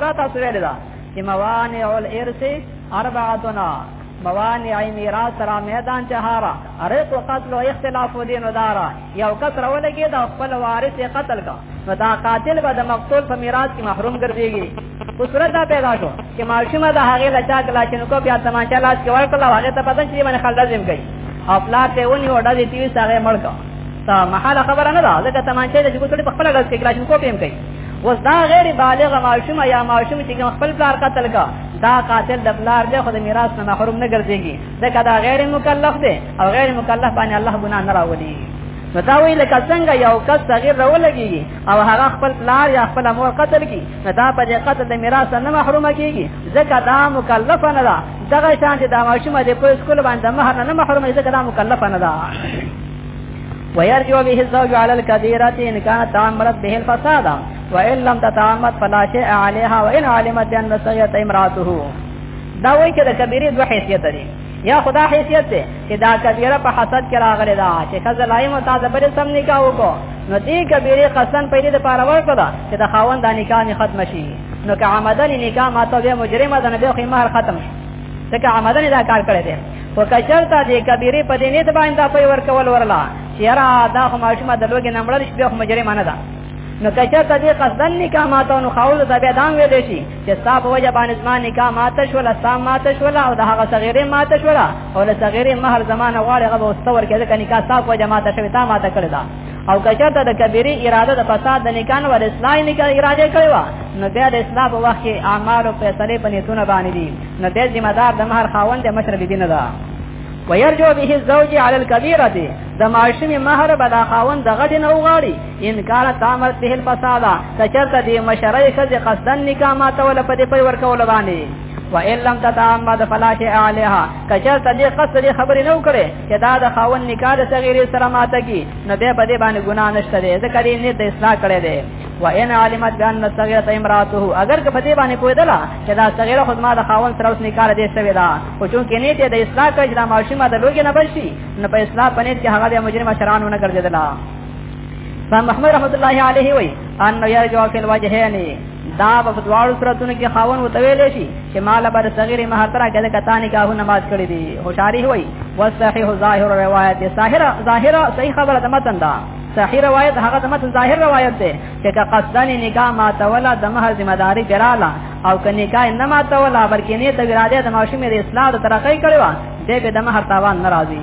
دا تاسو ویل دا چې موانع الارث اربعتنا موانع میراث را میدان چهارا ارث قتل او اختلاف دین دارا یو کثر ولګي دا خپل وارث قتل کا نو دا قاتل به د مقتول په میراث کې محروم ګرځيږي په صورت دا پیدا شو چې ماشومه د هغې له چا کلا چې نو کو بیا تماچا لاس کې ورکړه هغه ته پدن چې باندې خلدا زم کوي او پلا ته ونی وډا دې تیوي سره مړ کا تا محل خبره نه ده لکه تماچا دې کو ټول په خپل لاس کې کلا چې کو پیم کوي وس دا غیر بالغ ماشوم یا ماشوم چې خپل پلار قتل کا دا قاتل د پلار دی خو د میراث نه محروم نه ګرځيږي دا دا غیر مکلف دی او غیر مکلف باندې الله ګناه نه راولي نو دا وی لکه څنګه یو کس صغیر راولګي او هغه خپل پلار یا خپل مور قتل کی دا په دې قتل د میراث نه محروم کیږي ځکه دا مکلف نه ده دغه شان چې دا ماشوم دې په سکول باندې مهر نه محروم ځکه دا مکلف نه ده ويرجو به الزوج على الكثيرة إن كانت تعمرت به الفساد وإن لم تتعمد فلا شيء عليها وإن علمت أن سيئة امرأته دا وایي چې د کبیره دوه حیثیت لري یا خدا حیثیت ته چې دا کبیره په حسد کې راغلی دا چې خزه لایم او تازه بل سم نکاح وکړو نو دې کبیره قسم په دې لپاره ورکړه دا چې د خاوند د نکاح نه ختم شي نو که عمدن نکاح ماته به مجرمه ده نه به خو مہر ختم شي ځکه عمدن دا کار کړی دی او کچرتا دې کبیره په دې نیت باندې په ور کول ورلا چیرې دا خو ماشومه د لوګي نمړل شي به مجرمه نه ده نو کچرتا دې قصدن نکاح ماته نو خاوند د به دام وې دي شي چې ستا په وجه باندې زما نکاح ماته شوله ستا ماته شوله او د هغه صغیرې ماته شوله او له صغیرې مهر زمانه غواړي هغه به اوسته ورکړي ځکه نکاح ستا په وجه ماته شوې تا ماته کړې ده او کچرته د کبیره اراده د فساد د نکاح ور اصلاح نکاح اراده کړی و نو بیا د اصلاح په وخت کې اعمال او فیصله په نیتونه باندې دي نو د ذمہ دار د مهر خاوند د مشر بيدینه ده ويرجو به الزوج على الكبيره د معاشمي مهر به د خاوند د غټ نه وغاړي ان کان تعمل به الفساد کچرته دی مشرای خزه قصدن نکاح ما تول په دې پي ورکول باندې و ان لم تتعمد فلا شيء عليها کچرته دی قصد دی خبرې نو کړي چې دا د خاون نکاح د صغیر سره ماته کی نو به په دې باندې ګناه نشته دی ځکه دې نه د اصلاح کړي دی و ان علمت بان صغیره امراته اگر که په دې باندې پوهدلا چې دا صغیره خدما د خاون سره اوس نکاح دې شوی دا خو چون کې نیت د اصلاح کړي دا ماشومه د لوګي نه بشي نو په اصلاح پنيت کې هغه د مجرم شرانونه ګرځیدلا امام محمد رحمت الله علیه وی ان یرجو فی الوجهین دا په دواړو صورتونو کې خاون وتویل شي چې مال بر صغیر مهترا کې د کتانی کاهو نماز کړی دی هوشاری وی وصحیح ظاهر روایت ظاهر ظاهر صحیح خبره د متن دا صحیح روایت هغه د متن ظاهر روایت دی چې قصدن نکاح ما تولا د مہر ذمہ داری ګراله او ک نکاح نه ما تولا بلکې نه د وراده د ماشومې د اصلاح د ترقې کړو دې به د مہر تاوان ناراضي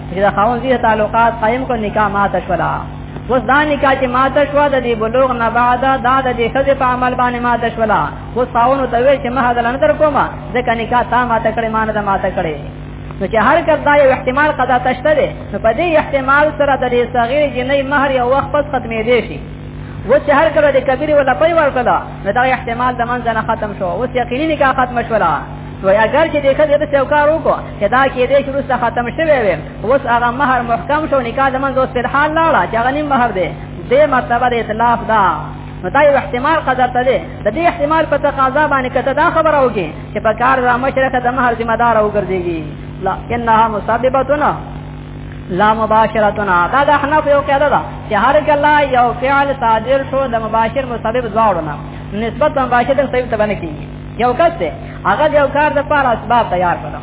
چې دا خاون دې تعلقات قائم کو نکاح ماته شولا اوس دا نکاح چې ماته شو د دې بلوغ نه بعد دا د دې خځې په عمل باندې ماته شولا اوس خاون ته وی چې ما هدا نه در کومه ځکه نکاح تا ماته کړې مان دا ماته کړې نو چې هر کله دا یو احتمال قضا تشته ده نو په دې احتمال سره د دې صغیر جنې مہر یو وخت پس ختمې دي شي و چې هر کله د کبیر ولا پي ورکړه نو دا احتمال د منځ نه ختم شو اوس یقیني نکاح ختم شولا وای اگر چې دې خدای د څوکار وکړو چې دا کې دې شروع څخه ختم شوی وي اوس هغه مہر محکم شو نکاح د منځ اوس په حال لاړه چې هغه نیم مہر دی دې مرتبه د اطلاق دا نو دا یو احتمال قدر ته دی د دې احتمال په تقاضا باندې کته دا خبره وږي چې په کار را مشرکه د مہر ذمہ دار وګرځيږي لا انها مسببتنا لا مباشرتنا دا د حنف یو قاعده ده چې هر کله یو فعل صادر شو د مباشر مسبب ځوړنه نسبت مباشر ته صحیح تبنه کیږي یو کس دی هغه یو کار د پاره اسباب تیار کړو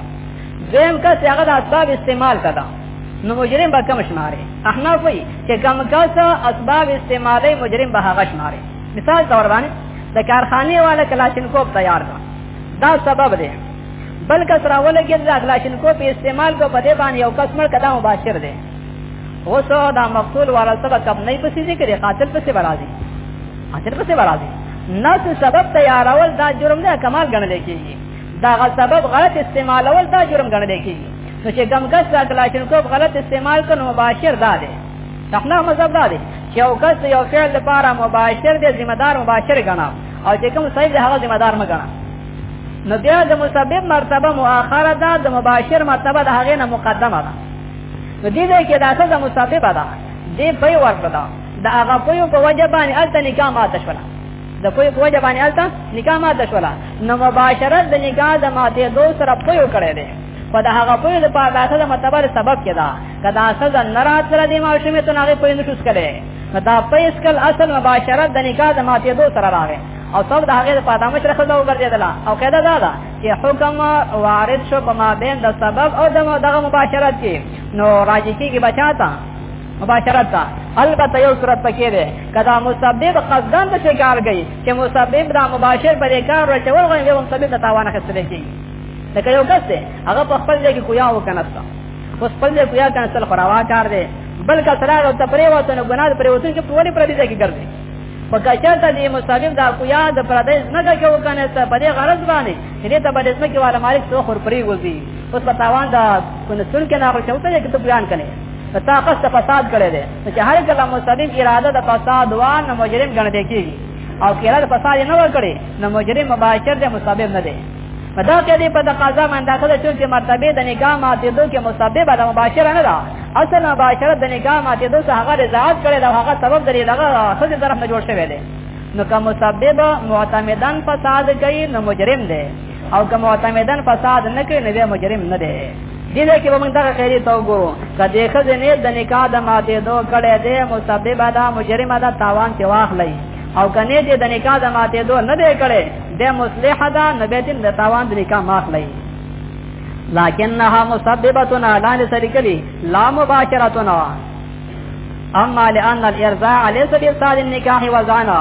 زم کس هغه د اسباب استعمال کړو نو مجرم به کم شماره احناف وی چې کم کس اسباب استعمالي مجرم به هغه شماره مثال تور باندې د کارخانه والا کلاشینکوف تیار کړو دا سبب دی بل کس راول کې د اخلاصین کو په استعمال کو په دې باندې یو کس مړ کدا مباشر دی اوس دا مقتول والا سبب کم نه پسې ذکر قاتل پسې برازي اچھا پسې برازي نس سبب تیارول دا جرم نه کمال ګڼل کیږي دا غل سبب غلط استعمالول دا جرم ګڼل کیږي نو چې ګمګس دا کلاشن کوب غلط استعمال کنو مباشر دا دی تخنا مذهب دا دی چې یو کس یو فعل لپاره مباشر دی ذمہ دار مباشر ګڼا او چې کوم صحیح دی هغه ذمہ دار نه ګڼا نو بیا د مسبب مرتبه مؤخره ده د مباشر مرتبه د هغه نه مقدمه ده نو دې ځای کې دا څه د مسبب ده دې په ورته ده دا هغه په یو په وجه باندې الته نکاح ماته شولا د په یو په وجه باندې الته نکاح ماته شولا نو مباشرت د نکاح د ماته دو سره په یو کړی دی په دا هغه په یو د پاره اصل متبر سبب کدا کدا اصل د نرات سره د ماشومه ته هغه په یو شوس کړي دا په اسکل اصل مباشرت د نکاح د ماته دو سره راغی او سب د هغه په دامه سره خدای وګرځیدل او قاعده دا ده چې حکم وارد شو په ما بین د سبب او د دغه مباشرت کې نو راځي کې بچاتا مباشرت دا البته یو صورت پکې ده کدا مسبب قصدان د شکار گئی چې مسبب دا مباشر پر کار رچول غوښنه یو مسبب ته تاوان خسته کی لکه یو کس ده هغه په خپل ځای کې کویا وکنستا اوس خپل ځای کویا کنسل خراوا کار ده بل کا سره او تپری وته نو ګناه پرې وته چې ټول پر دې ځای کې ګرځي په کچر ته دې مسبب دا کویا د پردیس نه کې وکنستا په دې غرض باندې چې دې ته باندې ځمکه والا مالک څو خور پرې وځي اوس په تاوان دا کنسل کې نه راځي او ته یې ته بیان کړي تا قصد فساد کړی دی نو چې هر کله مستقیم اراده د فساد وان نو مجرم ګڼل کېږي او که اراده فساد نه ورکړي نو مجرم مباشر دی مسبب نه دی دا کې دې په تقاضا باندې داخله شو چې مرتبه د نکاح ماته دوه کې مسبب د مباشره نه ده اصل مباشره د نکاح ماته دوه هغه رضاعت کړي دا هغه سبب درې دغه خځې طرف نه جوړ شوی دی نو که مسبب معتمدان فساد کوي نو مجرم دی او که معتمدان فساد نه کوي نو مجرم نه دی دې دې کې موږ دغه خیری ته وګورو کدی خزه نه د نکاح د ماته دو کړه دې مسبب ده مجرم ده تاوان چې واخلې او کنه دې د نکاح د ماته دو نه دې کړه دې مصلح ده نه به دې تاوان د نکاح ماخلې لکنها مسببتنا لا لسرکلی لا مباشرتنا اما لان الارضاء ليس بصاد النکاح وزانا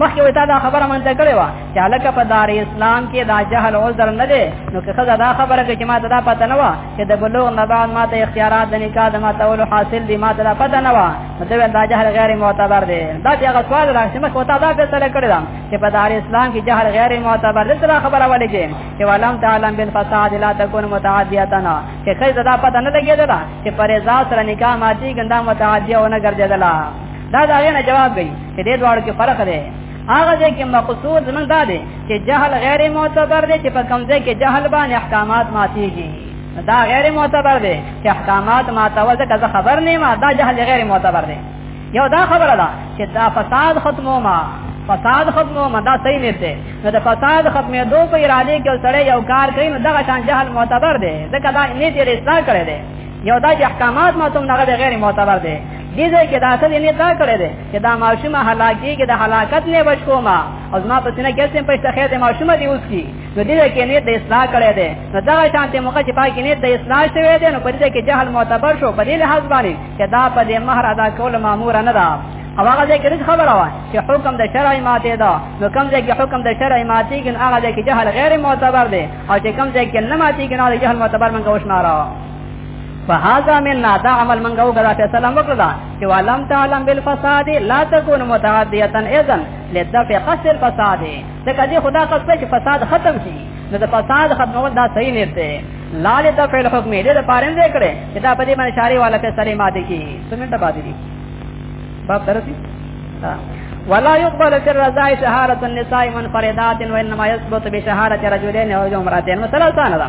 مخکې وتا دا خبره مونته کړې و چې هلکه په دار اسلام کې دا جهل عذر نه دی نو که خزه دا خبره کې چې ما ته دا پته نه و چې د بلوغ نه بعد ما ته اختیارات د نکاح د ما تولو حاصل دي ما ته دا پته نه و نو دا جهل غیر معتبر دی دا چې هغه سوال راځي مخ وتا دا فیصله کړې ده چې په دار اسلام کې جهل غیر معتبر دی دا خبره ولې کې چې ولم تعلم بالفساد لا تكون متعدیتنا چې خزه دا پته نه لګیدله چې پرېزا سره نکاح ماتي ګندا متعدیونه ګرځیدله دا دا نه جواب دی چې دې دواړو کې فرق دی هغه دې کې مقصود زمونږ دا دی چې جهل غیر معتبر دی چې په کوم ځای کې جهل باندې احکامات ماتيږي دا غیر معتبر دی چې احکامات ماتول ته کزه خبر نه ما دا جهل غیر معتبر دی یو دا خبره ده چې دا فساد ختمو ما فساد ختمو ما دا صحیح نه دی نو دا فساد ختمې دو په اراده کې سره یو کار کوي نو دا شان جهل معتبر دی ځکه دا نه دی رسا کړی دی یو دا چې احکامات ماتوم نه غیر معتبر دی دې دې کې دا څه نه تا کړې دې چې دا ماشومه هلاکی کې د هلاکت نه بچ کوما او ما په سینه کې سم پښته خیر دې ماشومه دی اوس کی نو دې کې نه د اصلاح کړې دې نو دا شانته موقع چې پاکې نه د اصلاح شوی دې نو په دې کې جهل معتبر شو په دې لحاظ باندې چې دا په دې مہر ادا کول مامور نه ده او هغه ځای کې خبره وه چې حکم د شرع ماته ده نو کوم ځای کې حکم د شرع ماته کې هغه ځای کې جهل غیر معتبر دی او چې کوم ځای کې نه ماته کې نه جهل معتبر منګه وشماره فهذا من نادا عمل منګه وګړه په سلام وکړه چې ولم تعلم بالفساد لا تكون متعديه اذن لدفع قصد الفساد دا کدي خدا قصد چې فساد ختم شي نو د فساد ختمول دا صحیح نه دی لا لدفع الحكم دې د پاره نه کړي چې دا په دې باندې شاری والا په سلام باندې کی سمنټ باندې دي باب درسي ولا يقبل في الرضاء شهادة النساء منفردات وإنما يثبت بشهادة رجلين أو امرأتين مثلا ثانية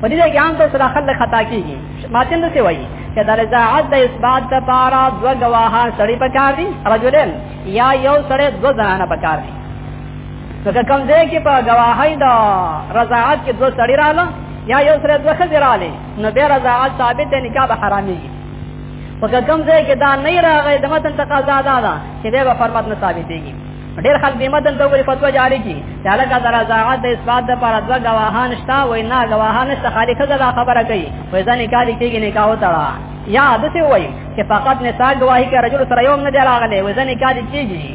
په دې کې عام طور سره خلک خطا کیږي ماتن څه وایي چې د رضاعت د اثبات لپاره دوه گواهان سړي پکار دي رجلین یا یو سړی دوه زنانه پکار دي ځکه کوم ځای کې په گواهی د رضاعت کې دوه سړي رااله یا یو سړی دوه ښځې رااله نو بیا رضاعت ثابت دی نکاح به حرامېږي خو که کوم ځای کې دا نه راغی د متن تقاضا دا ده چې بیا به فرمت نه ثابتېږي ډېر خلک د متن ته وګوري فتوا جاری کی چې هلکه د رضاعت د اثبات لپاره دوه ګواهان شته وای نه ګواهان شته خالي ښځه دا خبره کوي وای ځنې کار کېږي نکاح وتړه یا د څه وای چې فقط نساء گواهی کوي رجل سره یو نه دی راغلی وای ځنې کار کېږي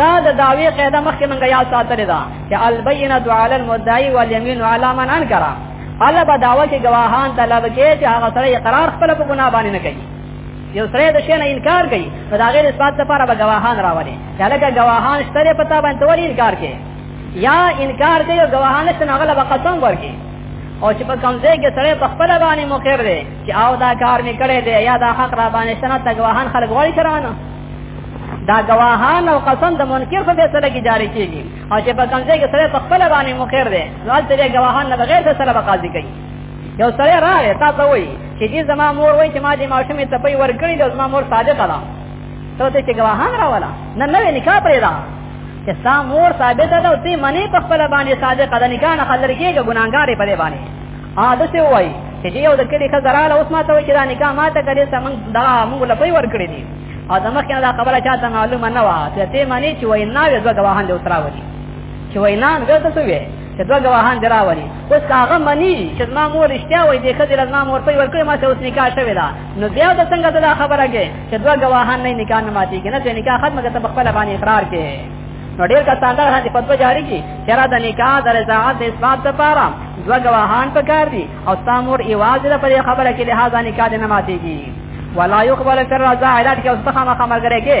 دا د داوی قاعده مخکې مونږه یاد ساتلې ده چې البینه علی المدعی والیمین علی من انکر الله به داوا کې گواهان طلب کې چې هغه سره اقرار خپل په ګناه باندې نه کوي یو سره د شی نه انکار کوي نو دا غیر اثبات لپاره به گواهان راوړي کله گواهان شته په تا باندې ولې انکار کوي یا انکار کوي او گواهان شته هغه به قسم ورکړي او چې په کوم ځای کې سره په خپل باندې مخیر دی چې او دا کار می کړی دی یا دا حق را باندې شنه ته گواهان خلک وایي کرانه دا گواهان او قسم د منکر په فیصله کې جاری کیږي او چې په کوم ځای کې سره په خپل باندې مخیر دی نو تل گواهان نه بغیر فیصله به قاضي کوي یو سره راغی تا ته وای چې دې زما مور وای چې ما دې ماشوم ته پي ورکړي د زما مور صادقه ده ته ته چې ګواهان راولا نه نوې نکاح پرې ده چې ستا مور ثابت ده او دې منی په خپل باندې صادقه ده نکاح نه خلل کېږي ګناګارې پرې باندې ا دسه وای چې یو د کلی خزراله اوس ما ته وای چې دا نکاح ما ته کړې سم دا موږ لپاره ورکړي دي او د مخ کنه خبره چاته معلومه نه و چې ته معنی چې وینا وې زګ وهان له وتراوي چې وینا غلطه شوې چې دوه ګواهان دی راولي اوس هغه مني چې زما مور رښتیا وایي د ښځې له زما مور پرې ورکړې ما ته اوس نکاح شوې ده نو بیا د څنګه ته دا خبره کې چې دوه ګواهان نه نکاح نه ماتېږي نه چې نکاح ختمه که ته په خپله باندې اقرار کې نو ډېر کسان دا هغه فتوا جاری کی چې را د نکاح د رضاعت د اثبات لپاره دوه ګواهان پکار دي او ستا مور ایواز له پرې خبره کې لهدا نکاح نه ماتېږي ولا يقبل في الرضاعه علاج کې اوس څخه مخه مرګره کې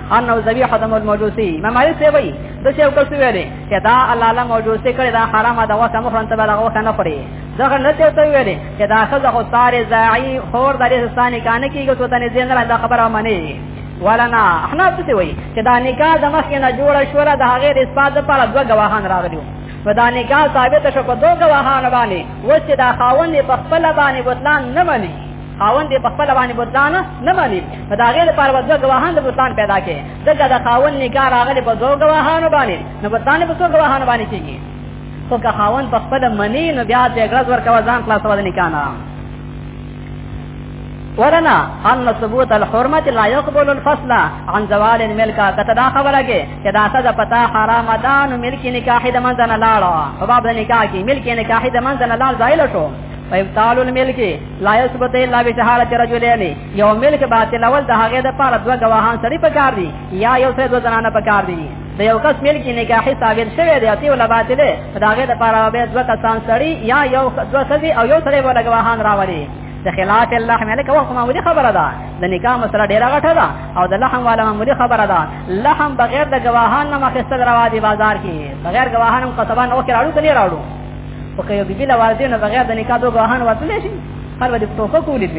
انه ذبیحه د موجوسی امام علی سی وی د څه وکړ څه ویلې چې دا الله له موجوسی کړي دا حرام ده واسه مخرن ته بلغه وخت نه خوري ځکه نه څه ته ویلې چې دا خزه خو ساره زای خور د رسستاني کانه کیږي ته نه زین نه خبره مانی ولنا احنا څه وی چې دا نکاح د مخ نه جوړ شو دا هغه د اسپاد په اړه دوه گواهان راغلي و دا نکاح ثابت شو په دوه گواهان باندې و چې دا خاوند په خپل باندې بوتلان نه مني خاوند په خپل باندې بوتان نه مانی په دا غیر پر وځه غواهان د بوتان پیدا کې دغه د خاوند نکاح راغلی په دوه غواهان باندې نو بوتان په څو غواهان باندې کیږي خو که خاوند په خپل منی نو بیا د غرض ورکوه ځان خلاصو د نکاح نه ورنا ان ثبوت الحرمت لا يقبل الفصل عن زوال الملك کتدا خبره کې چې دا څه پتا حرام ده نو ملک نکاح د منځ نه لاړه په باب نکاح کې ملک نکاح د منځ نه لاړ ځایل شو فیبتال الملک لا یثبت الا بشهادت رجلین یو ملک باطل اول د هغه د پاره دوه گواهان سړي پکار دي یا یو سړي دوه زنانه پکار دي د یو کس ملک نکاحي ثابت شوی دی اتی ولا باطل دا هغه د پاره به دوه کسان سړي یا یو دوه سړي او یو سړي ولا گواهان راوړي د خلاف الله ملک او کومه ودي خبره ده د نکاح مسله ډیره غټه ده او د لحم والا معمولی خبره ده لحم بغیر د گواهان نه مخستل روا دي بازار کې بغیر گواهان هم قصبان او کې راړو کلی راړو او که یو بیبي له والدې نه بغیر د نکاح دوه ګواهان وتلی شي هر به د ټوپک ولید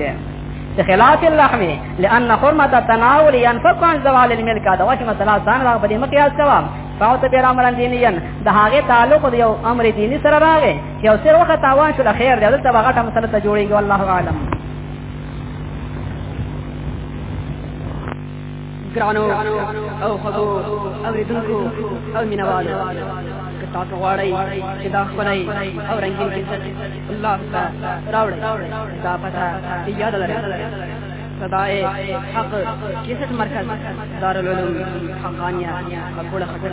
بخلاف اللحم لأن حرمة التناول ينفق عن زوال الملك دا واش مثلا ځان را په دې مقیاس کوه فاوت بیر امر دینیا د هغه تعلق د یو امر دینی سره راغی چې یو سر وخت تاوان شو خیر دی دلته هغه ټم سره جوړیږي والله اعلم ګرانو او خبو او ردونکو او مینوالو که تاسو غواړئ چې دا خپلای او رنگین کیسه الله تعالی راوړئ دا پته یاد لرئ صدائے حق کیسٹ مرکز دارالعلوم حقانیہ خبر خبر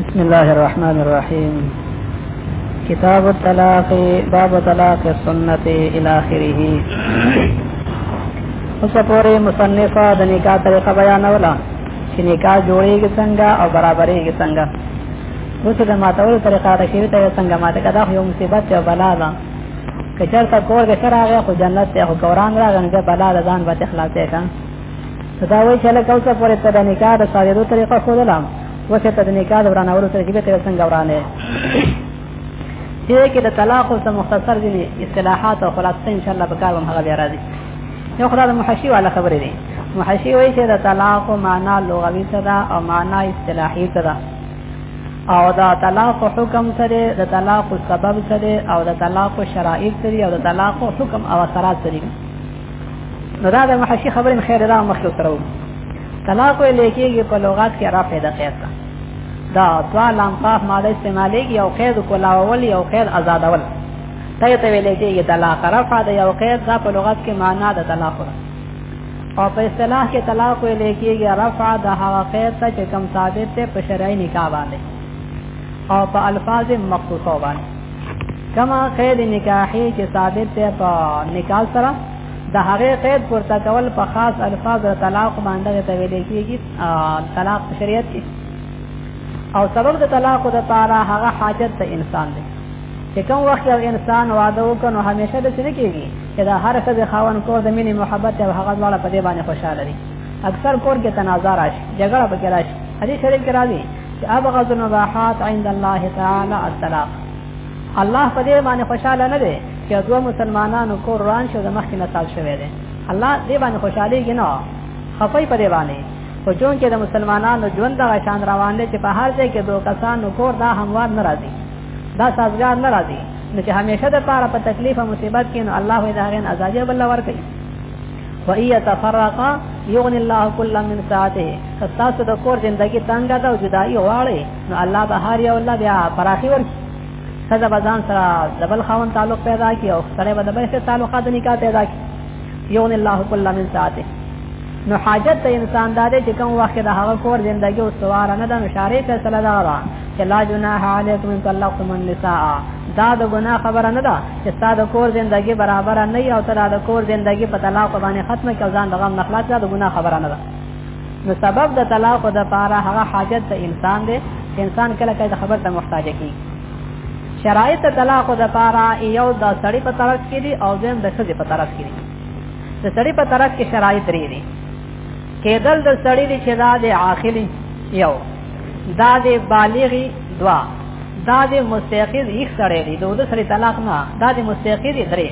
بسم الله الرحمن الرحيم كتاب الطلاق باب طلاق السنة الى اخره اوس پورې مصنفه د نکاح طریقه بیانوله چې نکاح جوړیږي څنګه او برابرېږي څنګه اوس د ماتول طریقه د شریعت یو څنګه ماته کدا یو مصیبت یو بلا ده کچر تا کور کې سره هغه خو جنت ته خو قران راغنده بلا ده ځان به اخلاص ته دا وایي چې لکه اوسه پورې ته د نکاح د ساریدو طریقه ښودله اوسه ته د نکاح د ورانولو طریقې به ته څنګه ورانې دې کې د طلاق او مختصر دي اصطلاحات او خلاصه ان شاء الله به کار هم هغه بیا راځي یو خدای د محشي والا خبرې دي محشي وایي چې د طلاق معنا لغوي څه ده او معنا اصطلاحي څه ده او دا طلاق حکم سره د طلاق سبب سره او د طلاق شرایط سره او د طلاق حکم او اثرات سره نو دا د محشي خبرې مې خیر دا مخلوق سره وو طلاق وې لیکيږي په لغات کې را پیدا خیر تا دا دوا لام قاف ماده استعمالېږي او قید کولاول او قید آزادول ته ته ویل کېږي طلاق رفع د یو قید دا په لغت کې معنا د طلاق ده او په اصطلاح کې طلاق ویل کېږي رفع د هغه قید ته چې کم ثابت ته په شرعي نکاح باندې او په الفاظ مخصوصو باندې کما قید نکاحی چې ثابت دی په نکاح سره د هغه قید پورته کول په خاص الفاظ د طلاق باندې ته ویل کېږي طلاق شریعت کې او سبب د طلاق د پاره هغه حاجت د انسان دی چې کوم وخت یو انسان واده وکړو همیشه د څه کېږي چې دا هر څه د خاون کور د مینې محبت او هغه ډول په دې باندې خوشاله دي اکثر کور کې تنازع راشي جګړه پکې راشي حدیث شریف کې راځي چې ابغض المباحات عند الله تعالی الطلاق الله په دې باندې خوشاله نه دی چې دوه مسلمانانو کور روان شو د مخکې نه سال شوی دی الله دې باندې خوشاله کې نه خفای په دې باندې خو چون کې د مسلمانانو ژوند دغه شان روان دی چې په هر ځای کې دوه کسانو کور دا هموار نه راځي دا سازګار نه راځي نو چې همیشه د پاره په تکلیف او مصیبت کې نو الله دې هغه ازادي بل ورکړي وان يتفرقا يغني الله كل من ساعته ستاسو د کور زندگی تنګ ده او جدائی غواړي نو الله به هر یو الله بیا پراخي ورکړي خزه بزان سره دبل خاون تعلق پیدا کی او سره به دبل سره تعلقات نکاح پیدا کی يغني الله كل من ساعته نو حاجت د انسان دا دی چې کوم وخت د هغه کور زندگی او سوار نه ده نو شارې فیصله دا ده چې لا جناح علیکم ان طلقتم النساء دا د ګناه خبره نه ده چې ستا د کور زندگی برابر نه او ته د کور زندگی په طلاق باندې ختمه کې ځان دغه نخلاص ده ګناه خبره نه ده نو سبب د طلاق د پاره هغه حاجت د انسان دی انسان کله کله د خبر ته محتاج کی شرایط طلاق د پاره یو د سړی په طرف کې دي او زم د خځې په طرف کې دي د سړی په طرف کې شرایط لري دي کېدل د سړی چې دا د عاقلی یو دا د بالغی دوا دا د مستيقظ یک سره دی د دوه سره طلاق نه دا د مستيقظ درې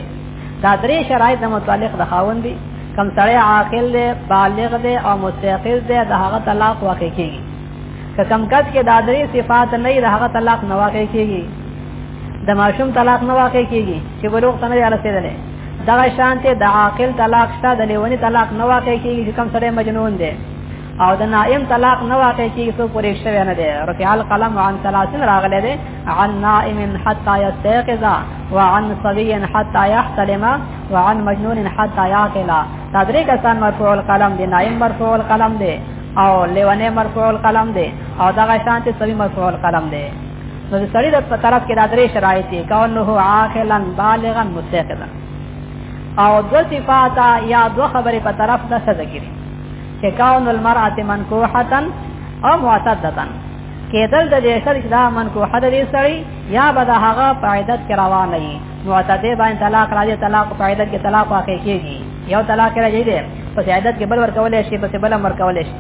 دا درې شرایط د متعلق د خاوند دي کم سره عاقل دی بالغ دی او مستيقظ دی د هغه طلاق واقع کیږي که کم کس کې دا درې صفات نه د هغه طلاق نه واقع کیږي د ماشوم طلاق نه واقع کیږي چې بلوغ ته نه رسیدلی دغه شانته د عاقل طلاق شته د لیونی طلاق نه واقع کیږي چې کم سره مجنون دی او د نائم طلاق نه واقع کیږي څو پورې شوی نه دی رفع القلم عن ثلاثين راغلی دی عن نائم حتى يستيقظ وعن صبي حتى يحتلم وعن مجنون حتى يعقل دا درې کسان مرفوع القلم دی نائم مرفوع القلم دی او لیونه مرفوع القلم دی او دا غشان چې صبي مرفوع القلم دی نو د سړي د طرف کې دا درې شرایط دي کونه عاقلا بالغا مستيقظا او دو صفات یا دو خبرې په طرف د سزا کې تکاون المرأه منکوحه او معتدتن کېدل د دې سړي چې دا من کو حد دې سړي یا به دا هغه په عدت کې روان نه وي معتده باندې طلاق راځي طلاق په عدت کې طلاق واقع کېږي یو طلاق راځي دې په عدت کې بل ورکول شي په بل امر کول شي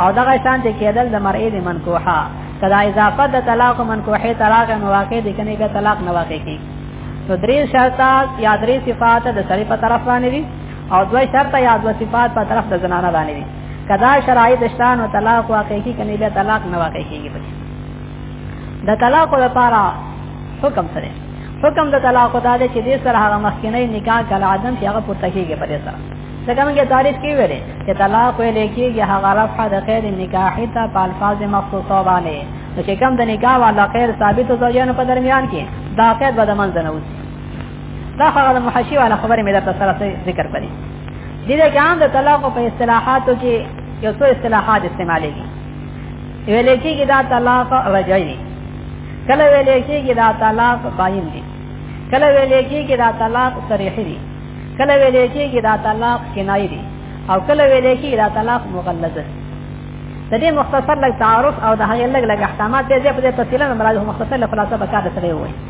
او دغه شان ته کېدل د مرئې د منکوحه کدا اضافه د طلاق منکوحه طلاق نو واقع دي کني به طلاق نه واقع کېږي نو درې شرطات یا درې صفات د سړي په طرف باندې دي او دوی شرط یا دوی صفات په طرف د زنانه باندې دي کدا شرایط شتان او طلاق واقع کی کني بیا طلاق نه واقع کیږي پکې د طلاق لپاره حکم سره حکم د طلاق دا دی چې دې سره هغه مخکنی نکاح کله عدم چې هغه پورته کیږي په دې سره ځکه موږ تعریف کې ویلې چې طلاق ویل کېږي هغه رفع د خیر نکاح ته په الفاظ مخصوصه باندې چې کوم د نکاح والا خیر ثابت زوجانو په درمیان کې دا قید به د منځ نه وځي دا هغه محشی والا خبره مې درته سره ذکر کړې دي دا ګان د طلاق په اصطلاحاتو کې یو څو اصطلاحات استعمالېږي ویل کېږي دا طلاق رجعي کله ویل کېږي دا طلاق باین دي کله ویل کېږي دا طلاق صریحي دي کله ویل کېږي دا طلاق کنایي دي او کله ویل کېږي دا طلاق مغلظ دي د دې مختصر لږ تعارف او د هغې لږ لږ احکامات دې په دې تفصیل نه مراد مختصر له خلاصه به کار سره وي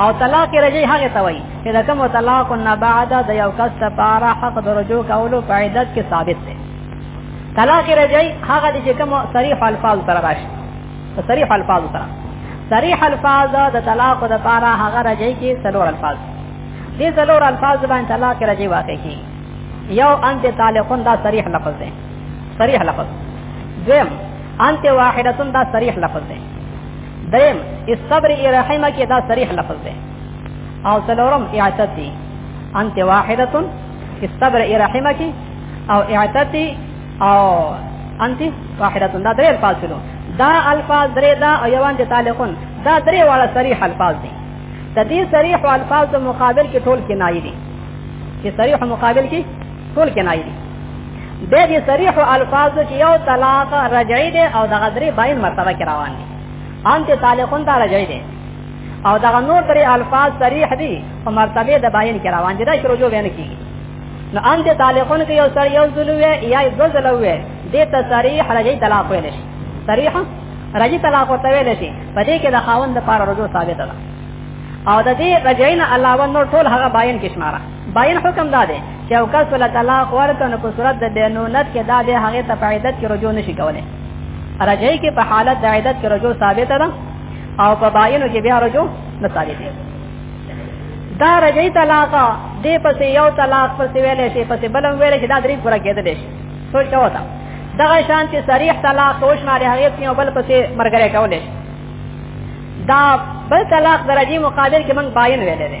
او طلاق رجعي هغه ته وایي چې د کوم طلاق نه بعد د یو کس لپاره حق د رجوع کولو په عدت کې ثابت دی طلاق رجعي هغه د کوم صریح الفاظ سره راشي صریح الفاظ سره صریح الفاظ د طلاق د لپاره هغه رجعي کې څلور الفاظ دي څلور الفاظ باندې طلاق رجعي واقع کیږي یو انت طالقون دا صریح لفظ دی صریح لفظ دویم انت واحدتون دا صریح لفظ دی دریم استبر رحمه کې دا صریح لفظ دی او سلورم اعتتی انت واحده استبر رحمه کې او اعتتی او انت واحده دا درې الفاظ دي دا الفاظ درې دا او یوان دي تعلقون دا درې واړه صریح الفاظ دي د دې صریح الفاظ مقابل کې ټول کنایي دي چې صریح مقابل کې ټول کنایي دي د دې صریح الفاظ چې یو طلاق رجعي دی او د غذري باین مرتبه کې روان دي انت طالقون دا رجعي دی او دا نور درې الفاظ صریح دي او مرتبه د باین کې روان دي دا شروع جو ویني کیږي نو انت طالقون کې یو سر یو ذلوه یا یو ذلوه دې ته صریح رجعي طلاق ویل شي صریح رجعي طلاق ورته ویل شي په دې کې د خاوند لپاره رجوع ثابت ده او د دې رجعي نه علاوه نور ټول هغه باین کې شماره باین حکم دا دی چې او کس ول طلاق ورکنه په صورت د بینونت کې دا دی هغه ته په عدت کې رجوع نشي کولای رجعي کې په حالت د عدت کې رجوع ثابت ده او په باینو کې بیا رجوع نه ثابت دی دا رجعي طلاق دې پسې یو طلاق پسې ویلې شي پسې بلم ویلې چې دا درې پورا کېدل شي سوچ کا وتا دغه شان چې صریح طلاق خوش نه لري هغه یو بل پسې مرګره کولې دا بل طلاق درجه مقابل کې من باین ویلې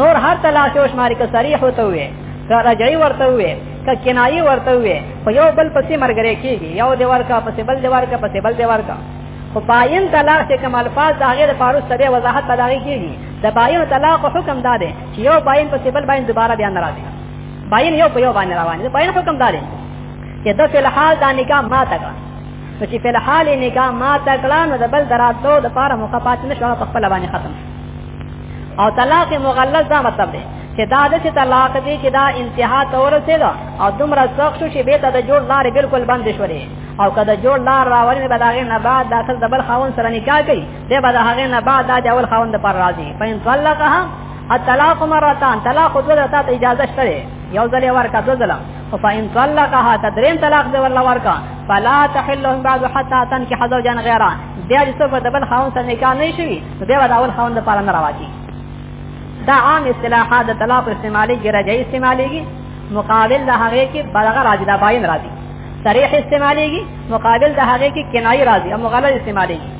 نور هر تلاش او شماري که صریح وته وي که رجعي ورته وي که کنایي ورته وي په یو بل پسې مرګري کیږي یو دی ورکا پسې بل دی ورکا پسې بل دی ورکا خو باین طلاق چې کوم الفاظ د هغه د فاروس سره وضاحت تداغي کیږي د باین طلاق حکم دا دی چې یو باین پسې بل باین دوباره بیان راځي باین یو په یو باندې روان دي باین حکم دا دی چې د فل حال د نکاح ما تکړه چې فل حال نکاح ما تکړه نو د بل دراتو د پاره مخه پات نشو په خپل باندې ختم او طلاق مغلظ دا مطلب دی چې دا د چې طلاق دی چې دا انتها ته ورسېد او دومره سخت شو چې به ته د جوړ لارې بالکل بند شولې او کله جوړ لار راوړي به دا غي نه بعد داخل د بل خاون سره نکاح کوي دی به دا هغه نه بعد د اول خاون د پر راضي فین طلقها الطلاق مرتان طلاق دوه ته اجازه شته یو ځل ورکا دوه ځله فإن طلقها تدرين طلاق دی والله ورکا فلا تحلهم بعد حتى تنكح زوجا غيره بیا چې څوک د بل خاون سره نکاح نه شي نو بیا دا اول خاوند لپاره نه راواچي دا عام اصطلاحات د طلاق استعمالي ګرځي استعماليږي مقابل د هغه کې بلغه راځي دا باین راځي صریح استعماليږي مقابل د هغه کې کنایي راځي او مغلظ استعماليږي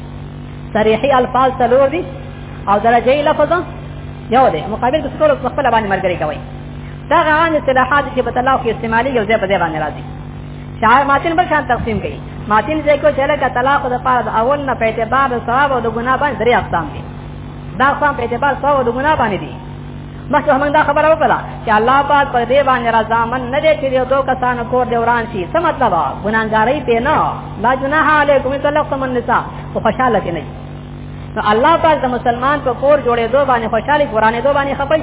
صریحي الفاظ څلور دي او درجه لفظ یو دی مقابل د ټول خپل باندې مرګري کوي دا غان اصطلاحات چې په طلاق کې استعمالي یو ځای په ځای باندې راځي شاعر ماتین بل شان تقسیم کړي ماتین ځای کو چې لکه طلاق د پاره د اول نه په اعتبار د ثواب او د ګناه باندې درې اقسام دي دا اقسام په اعتبار ثواب او د ګناه باندې دي مخکې موږ دا خبره وکړه چې الله پاک پر دې باندې رضامن نه دی چې یو دوه کسان کور دی وران شي څه مطلب ګناګاري په نه لا جناح علیکم تلقتم النساء او خوشاله کې نه نو الله پاک د مسلمان په کور جوړې دوه باندې خوشاله قرآن دوه باندې خپي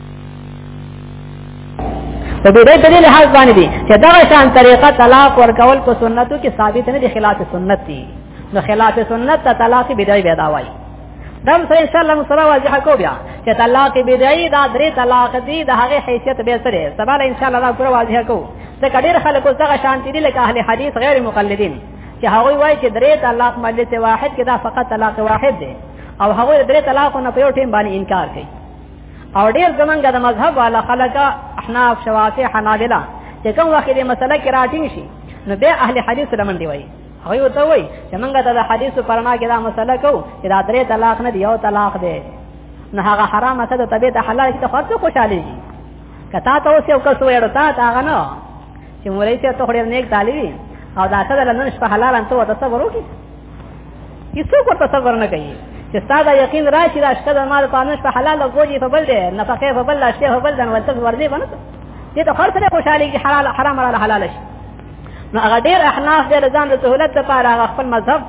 په دې دې دلیل حال باندې دي چې دا شان طریقه طلاق ورکول په سنتو کې ثابت نه دي خلاف سنت دي نو خلاف سنت ته طلاق بدعي پیدا وایي دا سره ان شاء الله موږ سره واضح کو بیا چې طلاق بدعي دا درې طلاق دي د هغه حیثیت به سره سبا ان شاء الله دا پوره واضح کو ته کډیر خلکو څنګه شانتی دي لکه اهل حدیث غیر مقلدین چې هغه وایي چې درې طلاق مجلس واحد کې دا فقط طلاق واحد دی او هغه درې طلاق نه په یو ټیم باندې انکار کوي او ډیر زمونږ د مذهب والا خلک احناف شوافی حنابلہ چې کوم وخت دې مسله کې راټینګ شي نو به اهل حدیث لمن دی وایي هغه ورته وایي چې موږ ته د حدیث پرنا کې دا مسله کو چې دا درې طلاق نه دی یو طلاق دی نه هغه حرام څه د طبيعت حلال څخه خوشاله شي کتا ته اوس یو کس وایړو تا هغه نه چې مولای ته ته ډېر نیک طالبي او دا څه دلته نن شپه حلال انته وته صبر وکړي هیڅ ورته صبر نه کوي چې ستاسو یقین راشي دا شته د مال په نش په حلال او ګوجي په بل دی نفقه په بل لا شته په بل دن ولته ورځي باندې دې ته خرڅ نه خوشالي کې حلال حرام را حلال شي نو هغه ډېر احناف دې ځان د سہولت لپاره هغه خپل مذهب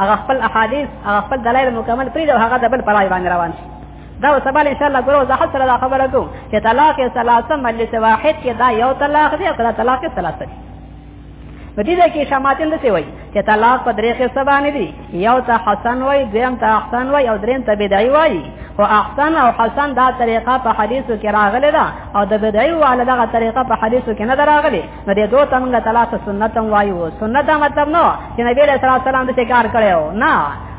هغه خپل احادیث هغه خپل دلایل مکمل پرې او هغه د بل پرای باندې روان شي دا سبا ان شاء الله ګورو وضاحت سره دا خبره کوم چې طلاق ثلاثه مجلس واحد کې دا یو طلاق دی او دا طلاق ثلاثه دی په دې ځای کې شماتل څه وایي چې طلاق په درې قسم باندې دي یو ته حسن وایي دویم ته احسن وایي او دریم ته بدعي وایي او احسن او حسن دا طریقه په حدیثو کې راغلي ده او د بدعي والا دغه طریقه په حدیثو کې نه راغلي نو دې دوه تمنګ ثلاثه سنت وایو سنت مطلب نو چې نبی له سلام سلام د کار کړو نه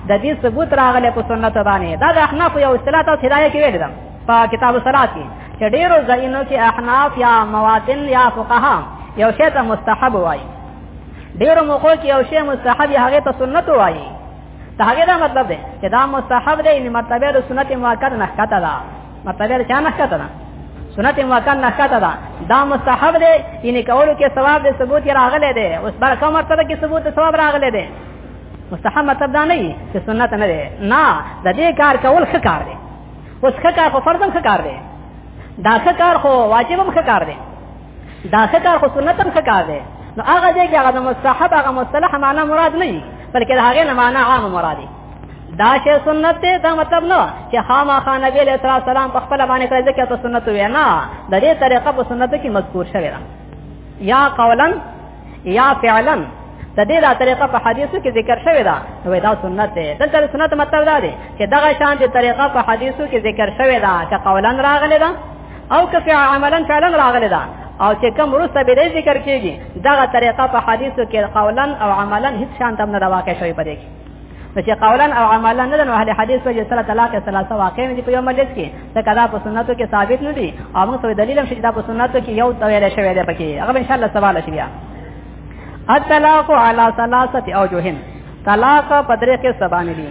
د دې ثبوت راغله په سنت باندې دا د احناف یو اصطلاح ته هدايه کې ویل دم په کتاب صلات کې چې ډیرو ځایونو کې احناف یا مواتن یا فقها یو شی ته مستحب وایي ډیرو موقعو کې یو شی مستحب هغه ته سنت وایي دا هغه دا مطلب دی چې دا مستحب دی نو مطلب د سنت موقت نه کته ده مطلب دا چا نه کته دا سنت مکان نه کته دا دا مستحب دی یعنی کولو کې ثواب دی ثبوت یې راغلی دی اوس بر کوم مرتبه کې ثبوت ثواب راغلی دی مستحب مطلب دا نه چې سنت نه دی نه د دې کار کول ښه کار دی اوس ښه کار خو فرض هم ښه کار دی دا ښه کار خو واجب هم ښه کار دی دا څه کار خو سنت هم څه کار دی نو هغه دې کې هغه د مستحب هغه مصطلح معنا مراد نه وي بلکې د هغه نه معنا عام مراد دی دا شی سنت دی دا مطلب نه چې خامخا نبی علیہ الصلوۃ والسلام په خپل باندې کړی ځکه ته سنت وینا د دې طریقه په سنت کې مذکور شوی دا یا قولا یا فعلا د دې دا طریقه په حدیثو کې ذکر شوی دا نو دا سنت ده دلته سنت مطلب دا دی چې دغه شان د طریقه په حدیثو کې ذکر شوی دا چې قولا راغلی دا او که فعلا عملا فعلا راغلی دا او چې کوم ورسته به ذکر کیږي دغه طریقه په حدیثو کې قولا او عملا هیڅ شان تم نه واقع شوی پدې کې نو چې قولا او عملا نه نو اهل حدیث وجه سره طلاق ثلاثه واقع نه دي په یو مجلس کې ته کدا په سنتو کې ثابت نه دي او موږ ته دلیل هم شته دا په سنتو کې یو تویل شوی دی پکې هغه ان شاء الله سوال شي بیا الطلاق على ثلاثه اوجه طلاق په درې کې سبانه دي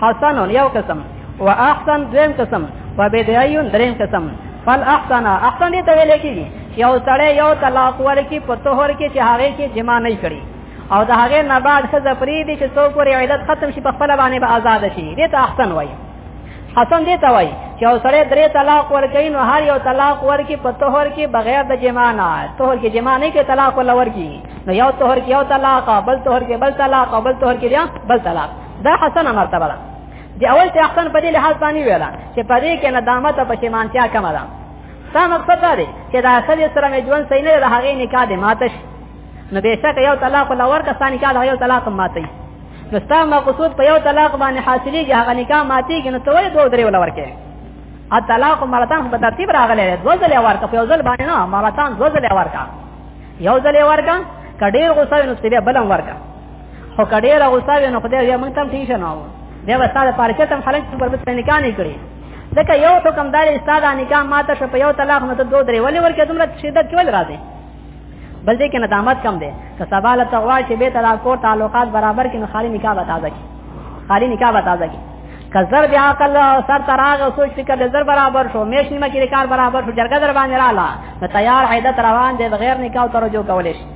حسن یو قسم واحسن دریم قسم وبدعي دریم قسم فل احسن احسن دې تویل کېږي یو سړی یو طلاق ورکی په توهر کې چې هغه کې جما نه کړي او د هغه نه بعد خزه پری دي چې څو پورې عیدت ختم شي په خپل باندې به آزاد شي دې ته احسن وایي حسن دې ته وایي چې او سره درې طلاق ورکړي نو هر یو طلاق ورکړي په طهر کې بغیر د جما نه طهر کې جما نه کې طلاق ولا ورکړي نو یو طهر کې یو طلاق بل طهر کې بل طلاق بل طهر کې بیا بل طلاق دا حسنه مرتبه ده دی اول ته احسن په دې لحاظ باندې ویلا چې په دې کې ندامت او پښیمانتیا کمه ده سم مقصد دا دی چې دا خځه سره مې ژوند صحیح نه ده هغه نکاح دې ماته شي نو بهشکه یو طلاق لا ورکه ثاني کال یو طلاق ماتي نو ستا مقصود په یو طلاق باندې حاصلېږي هغه نکاح ماتېږي نو ته ولې دوه درې ولا ورکه ا طلاق مرتان په ترتیب راغلی دوه ځلې ورکه په یو ځل باندې نه مرتان دوه ځلې ورکه یو ځلې ورکه کډیر غوسه نو ستې بلم ورکه خو کډیر غوسه نو خدای یې موږ تم ټینګ شنو دی وساده پارچه تم خلک پر بس نکاح نه کړی ځکه یو حکم دار استاد نکاح ماته شو په یو طلاق نه ته دوه درې ولې ورکه دومره شدت کې ول راځي بل دې کنه دامت کم دی که سبا له تغوا چې به تلا کور تعلقات برابر کینو خالی نکاح به تازه کی خالی نکاح به تازه کی که زر بیا عقل سر تراغ او سوچ فکر د زر برابر شو میش نیمه کې کار برابر شو جرګه در باندې رااله نو تیار عیدت روان دی بغیر نکاح ترجو کولې شي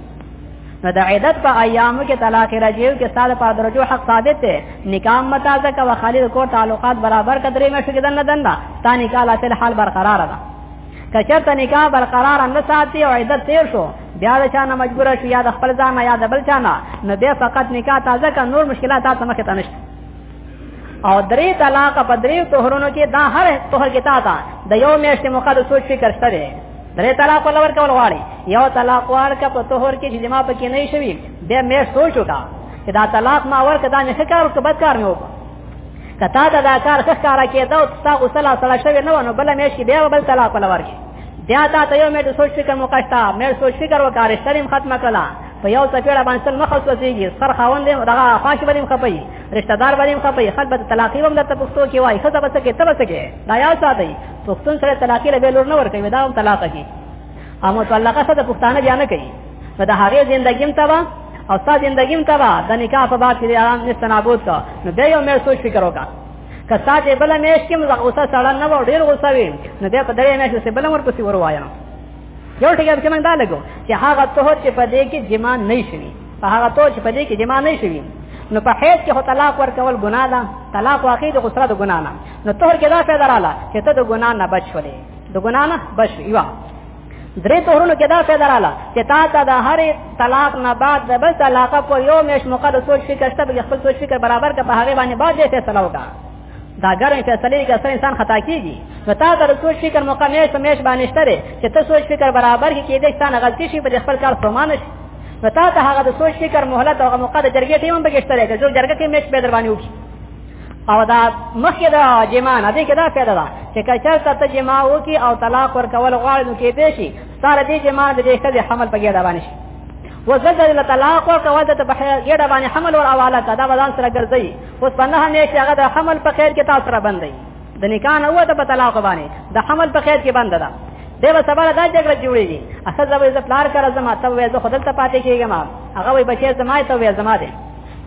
نو د عیدت په ایامو کې طلاق راجیو کې ساده پر درجو حق ثابت دی نکاح متازه کا وخالد کو تعلقات برابر کدرې مشه کې دنه دنه تا نکاح لا حال برقرار ده کچرته نکاح برقرار نه ساتي او عدت تیر شو بیا د چانه مجبور شو یا د خپل ځان یا د بل چانه نو بیا فقط نکاح تازه کا نور مشکلات تاسو مخ ته نشته او درې طلاق په درې طهرونو کې دا هر طهر کې تا تا د یو میاشتې موقع د سوچ فکر شته دی درې طلاق ولور کول غواړي یو طلاق ورکه په طهر کې چې جما پکې نه شوي بیا مې سوچ وکړه چې دا طلاق ما ورکه دا نه ښه کار او بد کار نه وکړه کتا ته دا کار ښه کارا کېده او تا اوسلا سره شوی نه ونه بل مې شي بیا بل تلا په لور کې بیا تا ته یو مې د سوچ فکر مقشتا مې سوچ فکر وکړ شرم ختم کړه په یو سپېړه باندې مخ وسوسېږي سر خاوند دې دغه خاص بلیم خپي رشتہ دار بلیم خپي خلک به طلاقي هم درته پښتو کې وای خزه به سکه تب سکه دا یا ساتي پښتون سره طلاقي له لور نه ور کوي دا هم طلاق کی امو تعلقه سره پښتانه بیان کوي نو د هغې زندګیم ته به او ستا زندګیم ته به د نکاح په باب کې د آرام نشته نابود کا نو بیا یو مې سوچ فکر وکړه که ستا چې بله میاشت کې مزه غوسه سړه نه و ډېر غوسه وي نو بیا په درې میاشتو سې بله ورپسې وروایم یو ټکی چې موږ دا لګو چې هغه تهر چې په دې کې جما نه شوي په هغه تهر چې په دې کې جما نه شوي نو په حیث کې هو طلاق ورکول ګناه ده طلاق واقع د غسل د ګناه نه نو تهر کې دا پیدا رااله چې ته د ګناه نه بچ ولې د ګناه نه بچ یو درې تورونو کې دا پیدا رااله چې تا ته د هرې طلاق نه بعد د بل طلاق په یو میش موقع د سوچ فکر شته به خپل سوچ فکر برابر کړه په هغه باندې بعد یې فیصله وکړه دا ګرم فیصله کې اصل انسان خطا کیږي نو تا ته د سوچ فکر موقع میش په میش باندې شته چې ته سوچ فکر برابر کې کېدې ستانه غلطي شي په خپل کار فرمان شي نو تا ته هغه د سوچ فکر مهلت او موقع د جرګې ټیم به کېشته چې جو جرګه کې میش به در باندې وکړي او دا مخکې دا جما نه دی کدا پیدا ده چې کچر ته جما وکي او طلاق ورکول غواړي نو کې دې شي سره دې جما د دې کده حمل پکې دا باندې شي وزګر له طلاق او کول ته په ګډه باندې حمل او حواله کدا بدن سره ګرځي اوس په نه نه چې هغه د حمل په خیر کې تاسو سره بندي د نکاح نه وته په طلاق باندې د حمل په خیر کې بند ده دی به سبا دا جګړه جوړیږي اخر زه به زپلار کړم زما ته وې زه خدل ته پاتې کېږم هغه وې بچي زما ته وې زما دي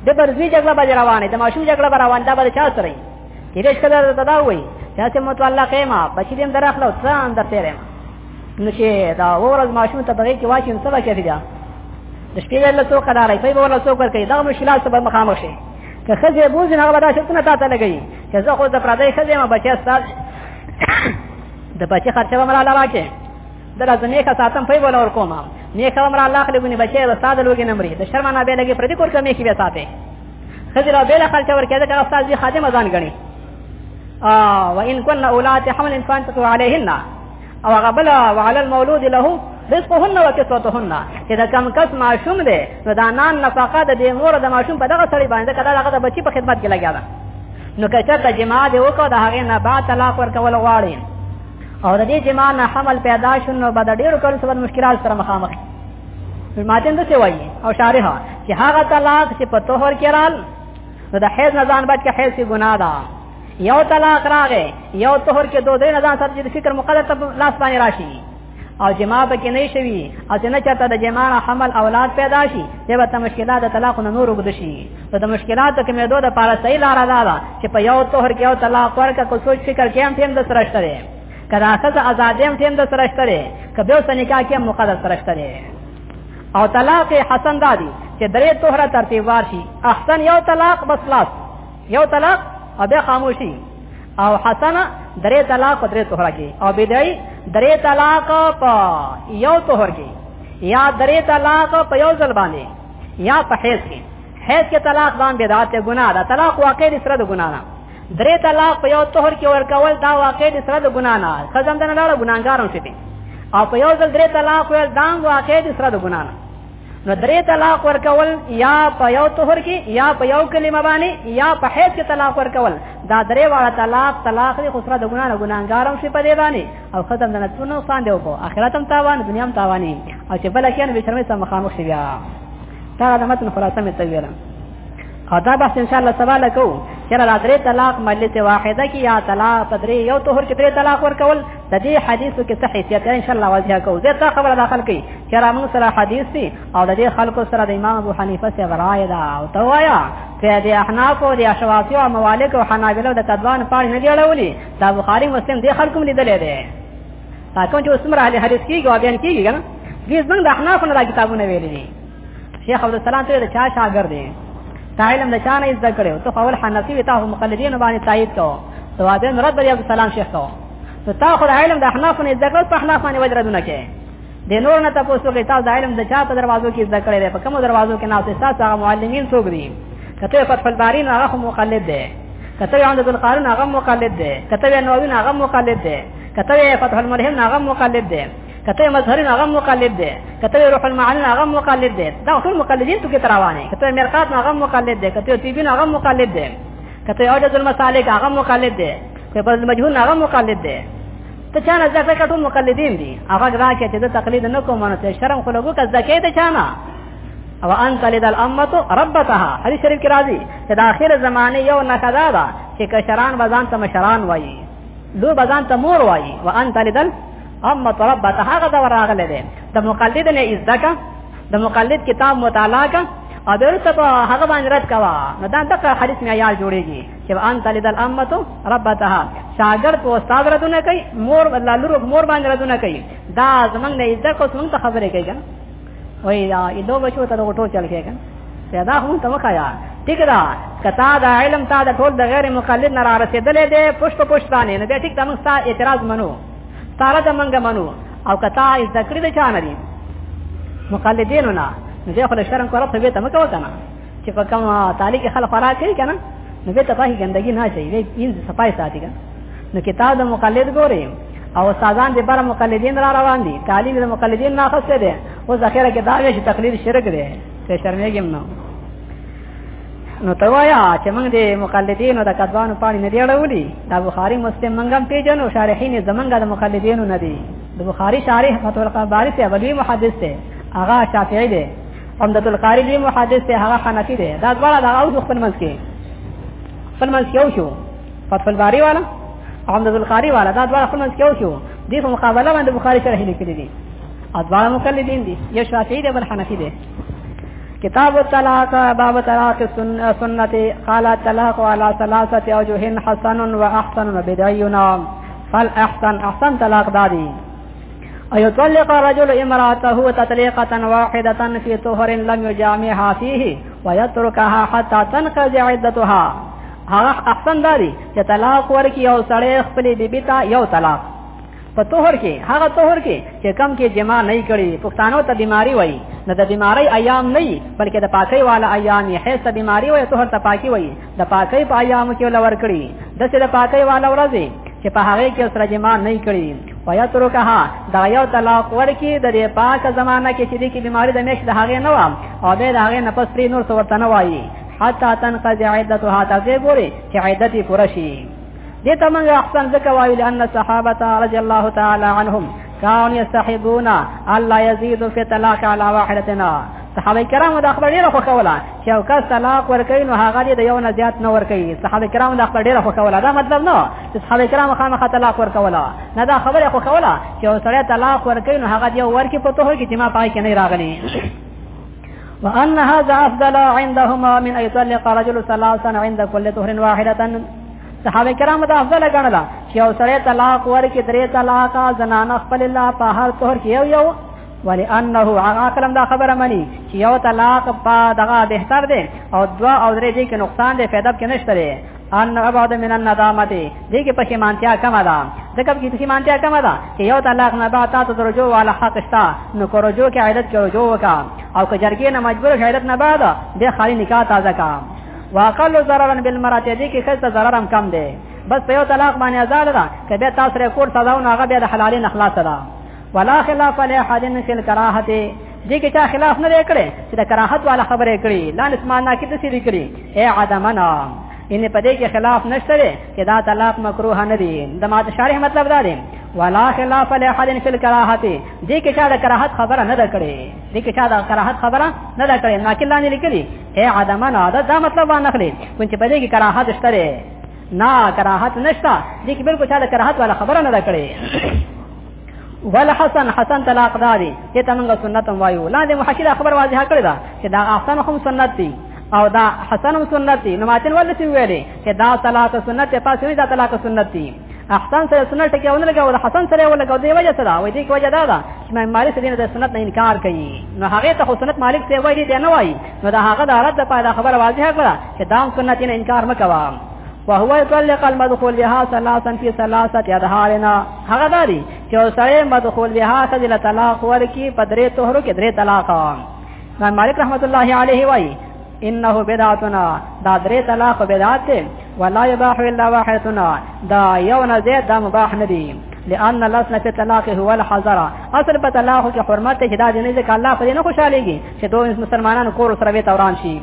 د برزوی جګړه به روانه د ماشوم جګړه به روانه دا به چا سره وي کېدې شکل ته دا وایي چې مو تو الله قیمه بچی دې در اخلو څه اندر تیرې نو چې دا ورځ ماشوم ته بغیر کې واچین څه وکړي دا د شپې له څو قدارې په ورځ څو کړ کې دا مشکلات سبب مخامخ شي که خځه بوز نه غوډا شتنه تا ته لګي چې زه خو د پردې خځه ما بچی استاد د بچی خرچه به مراله راکې دلا زنیخه ساتم پي بولا ور کوما نیخه عمر الله خلې ګني بچي استاد لوګي نمرې د شرم نه به لګي پردي کور کمې کې به ساتي خزر او بیل خلچ ور کېده که استاد دي خادم ازان غني ا وان كن اولات حمل انسان تتو عليهن او غبل وعلى المولود له رزقهن وكسوتهن چې دا کم کس ماشوم دی نو دا نان نفقه د دې مور د ماشوم په دغه سړي باندې کله هغه د بچي په خدمت کې لګیا ده نو که چېرته جما دی وکړو د هغې نه بعد طلاق ورکول غواړي او د دې چې ما نه حمل پیدا شون نو بعد ډیرو کلو سبب مشکلات سره مخامخ ماتند څه وایي او شارحه چې هغه طلاق چې په طهر کې رال نو د حیض نه ځان بچ کې حیض کې ګناه ده یو طلاق راغې یو طهر کې دوه درې نه ځان سره د فکر مقدر ته لاس باندې راشي او جما به کې نه شوي او چې نه چاته د جما حمل اولاد پیدا شي دا به مشکلات د طلاق نه نور وګد شي نو د مشکلاتو کې مې دوه د پاره صحیح لار ادا ده چې په یو طهر کې یو طلاق ورکړه کو سوچ فکر کې هم تیم د سره شته دی کدا خزه آزادې هم تیم د سره شته دی کبه اوس نکاح کې هم مقدس سره شته دی او طلاق حسن دادی چې درې طهر ترتیب وارشي احسن یو طلاق بس لاس یو طلاق او بیا خاموشي او حسن درې طلاق او درې طهر کې او بدای درې طلاق په یو طهر کې یا درې طلاق په یو ځل باندې یا په حیث کې حیث کې طلاق باندې بدعت ته ګناه ده طلاق واقع دي سره د ګناه نه درې طلاق په یو طهر کې ورکول دا واقع دي سره د ګناه نه خزم دنه لاړه ګناګارم شي او په یو ځل درې طلاق ول دا واقع دي سره د ګناه نه نو درې طلاق ورکول یا په یو طهر کې یا په یو کلمه باندې یا په حیث کې طلاق ورکول دا درې واړه طلاق طلاق دي خسره د ګناه نه ګناګارم شي په دې باندې او ختم د نتو نو سان دیو کو اخرت هم تاوان دنیا هم تاوانې او چې بل کین به شرمې سم خاموش شي بیا دا د متن خلاصه مې تویره او دا بس ان شاء الله سوال کو چې را درې طلاق مجلس واحده کې یا طلاق پدری یو طهر کې درې طلاق ورکول د دې حدیثو کې څه حیثیت ان شاء الله واضح کو زه تا خبره داخل کی چې را موږ سره حدیث دی او د دې خلکو سره د امام ابو حنیفه سره غرای دا او توایا ته د احناف او د اشوافی او موالک او حنابلو د تدوان پاړ نه دی اړولي دا بخاری مسلم دې خلکو لیدلې ده تا کوم چې اوسمره اهل حدیث کیږي او بیان کیږي کنه دې څنګه د احناف نه دا کتابونه ویلي دي شیخ عبد السلام ته چا شاګر دی تا علم د چا نه زده کړو ته اول حنفي وتا هم مقلدین باندې تایید کو تو دا رد عبد السلام شیخ کو ته تا خو علم د احناف نه زده کړو په احناف باندې وجردونه کې د نور نه تاسو کې تاسو د علم د چا په دروازو کې زده کړی دی په کومو دروازو کې ناست تاسو هغه معلمین څوک دي کته فتح الباری نه هغه مقلد دی کته عمدۃ القارون هغه مقلد دی کته نووی هغه مقلد دی کته فتح الملهم هغه مقلد دی کته مظهری هغه مقلد دی کته روح المعانی هغه مقلد دی دا ټول مقلدین ته کې تراوانه کته مرقات هغه مقلد دی کته تیبین هغه مقلد دی کته عجز المسالک هغه مقلد دی کته مجهول هغه مقلد دی ته چانه ځکه کټو مقلدین دي هغه راکه چې د تقلید نه کوم نو ته شرم خو لګو که ځکه ته چانه او ان تلد الامه ربتها حدیث شریف کې راځي چې د اخر زمانه یو نکدا ده چې کشران بزان ته مشران وایي لو بزان ته مور وایي وان تلد الامه ربتها هغه دا راغله ده د مقلد نه ازدکا د مقلد کتاب مطالعه کا او درته هغه باندې رد کوا نو دا دغه حدیث معیار جوړیږي چې ان تعالی د امته ربتها شاګرد او استاد ردونه کوي مور الله لور مور باندې ردونه کوي دا زمنګ نه عزت کو څنګه ته خبرې کوي کنه وای دا ایدو بچو ته وټو چل کې کنه دا هم ته وکایا ٹھیک دا کتا دا علم تا دا ټول د غیر مقلد نه را رسیدلې دې پښتو پښتانه نه به ټیک دا موږ ستا اعتراض منو ستاره د منګه منو او کتا یې ذکر دې چانه دي مقلدینو نه زه خپل شرم کړو ته به تم کو کنه چې په کوم تعالی کې خلک خوراک کوي کنه نو به تپاهي ګندګي نه شي وي یې صفای ساتي کنه نو کتاب د مقلد ګوري او استادان د بار مقلدین را روان دي تعلیم د مقلدین نه خسته دي او ذخیره کې دا وی چې تقلید شرک دی ته شرمېږم نو نو ته وایا چې موږ د مقلدینو د کتبانو پانی نه دی اړولي دا بخاری مسلم موږ هم پیژنو شارحین زمونږ د مقلدینو نه دي د بخاری شارح فتح القباری ته ولوی محدث دی هغه شافعی دی عمدت القاری دی محدث ته هغه حنفی دی دا دواړه دا او خپل منځ کې خپل منځ کې او شو فتح الباری والا عمدت القاری والا دا دواړه خپل منځ کې او شو دې په مقابله باندې بخاری شرح لیکلی دی ادوار مقلدین دی یو شافعی دی بل حنفی دی کتاب الطلاق باب طلاق سنت قال الطلاق على ثلاثه اوجه حسن واحسن وبدعي فالاحسن احسن طلاق دادی ايطلق رجل امراته تطليقه واحده في طهر لم يجامعها فيه ويتركها حتى تنقضي عدتها هغه احسن داري چې طلاق ورکي او سړی خپل بیبي ته یو طلاق په طهر کې هغه طهر کې چې کم کې جما نه کړي پښتانو ته بیماری وایي نه د بیماری ایام نه بلکې د پاکي والا ایام یې حیث بیماری وایي طهر ته پاکي وایي د پاکۍ په ایامو کې ولور کړی د څه د پاکۍ والا ورځي چې په هغه کې سره جما نه کړی ویا ترو کها دا یو طلاق ورکی د دې پاک زمانہ کې چې د کی بیماری د مېش د هغه نه و او به د هغه نفس پرې نور څه ورته نه وایي حتا تنقض عدتها تاسو ګوري چې عدت یې پوره شي دې ته موږ احسن ځکه وایو لئن الصحابه رضی الله تعالی عنهم كانوا يستحبون الله يزيد في الطلاق على واحدتنا صحابه کرام دا خبر ډیره خوښوله چې او کس طلاق ورکوي نو هغه دې د یو نه زیات نه ورکوي صحابه کرام دا خبر ډیره خوښوله دا مطلب نه چې صحابه کرام خامخا طلاق ورکوله نه دا خبره خوښوله چې او سړی طلاق ورکوي نو هغه دې ورکي په توګه کې چې ما پای کې نه راغلی وان هذا افضل عندهما من ان يطلق رجل ثلاثا عند كل طهر واحده صحابه کرام دا افضل غنلا چې او سړی طلاق ورکي درې طلاق زنانه خپل الله په هر طهر کې یو یو ولانه عقلم دا خبره مني چې یو طلاق په دغه بهتر دی او دوا او درې دې کې نقصان دی فائدہ کې نشته دی ان ابعد من الندامه دې کې پښیمانتیا کم ده ځکه چې پښیمانتیا کم ده چې یو طلاق نه بعد تاسو درجو والا حق شته نو کورجو کې عادت کې رجوع وکا او که جرګې نه مجبور شایدت نه بعد دې خالی نکاح تازه کا واقل ضررا بالمرات دې کې خلک ضررم کم دی بس په یو طلاق باندې آزاد ده کله تاسو رکورډ تازه او هغه بیا د حلالین اخلاص ده ولا خلاف علی حدن فی الکراهه دې کې چا خلاف نه کړي چې د کراهت والا خبره کړي لا نسمان نه کې تسری کړي اے عدمنا ان په دې کې خلاف نشته دی چې دا طلاق مکروه نه دی د ماده شارح مطلب دا دی ولا خلاف له احد فی الکراهه دې کې چا د کراهت خبره نه ده کړې دې کې چا د کراهت خبره نه ده کړې ناکل نه لیکلي اے عدم نه دا, دا مطلب نه خلی کوم چې په دې کې کراهت شته نه کراهت نشته دې کې بالکل چا د کراهت ولا خبره نه ده کړې ول حسن حسن طلاق دادي چې تمنګ سنت وایو لا دې محقق خبر واضح کړی دا چې دا احسن هم سنت دی او دا حسن هم سنت دی نو ماتن ول څه ویلې چې دا طلاق سنت ته پاسې دا طلاق سنت دی احسن سره سنت ټکی ونه لګا او حسن سره ونه لګا دی وجه سره وای دې کې وجه دا ده چې مې مالک دې د سنت نه انکار کوي نو هغه ته سنت مالک ته وای دې نه وای نو دا هغه د عرب د پاره خبر واضح کړه چې دا سنت نه انکار مکوام وهو يطلق المدخول لها ثلاثا في ثلاثه اظهارنا هغه داري چې سړی مدخول لها سجل طلاق ورکی په درې طهرو کې درې طلاق نو مالک رحمت الله عليه وایي انه بدعتنا دا درې طلاق بدعت ولا يباح الا واحدنا دا یو نه زیات دا مباح نه دي لأن الأصل في الطلاق هو الحذر اصل په طلاق کې حرمت چې دا جنې ځکه الله په دې نه خوشاليږي چې دوه مسلمانانو کور سره وي توران شي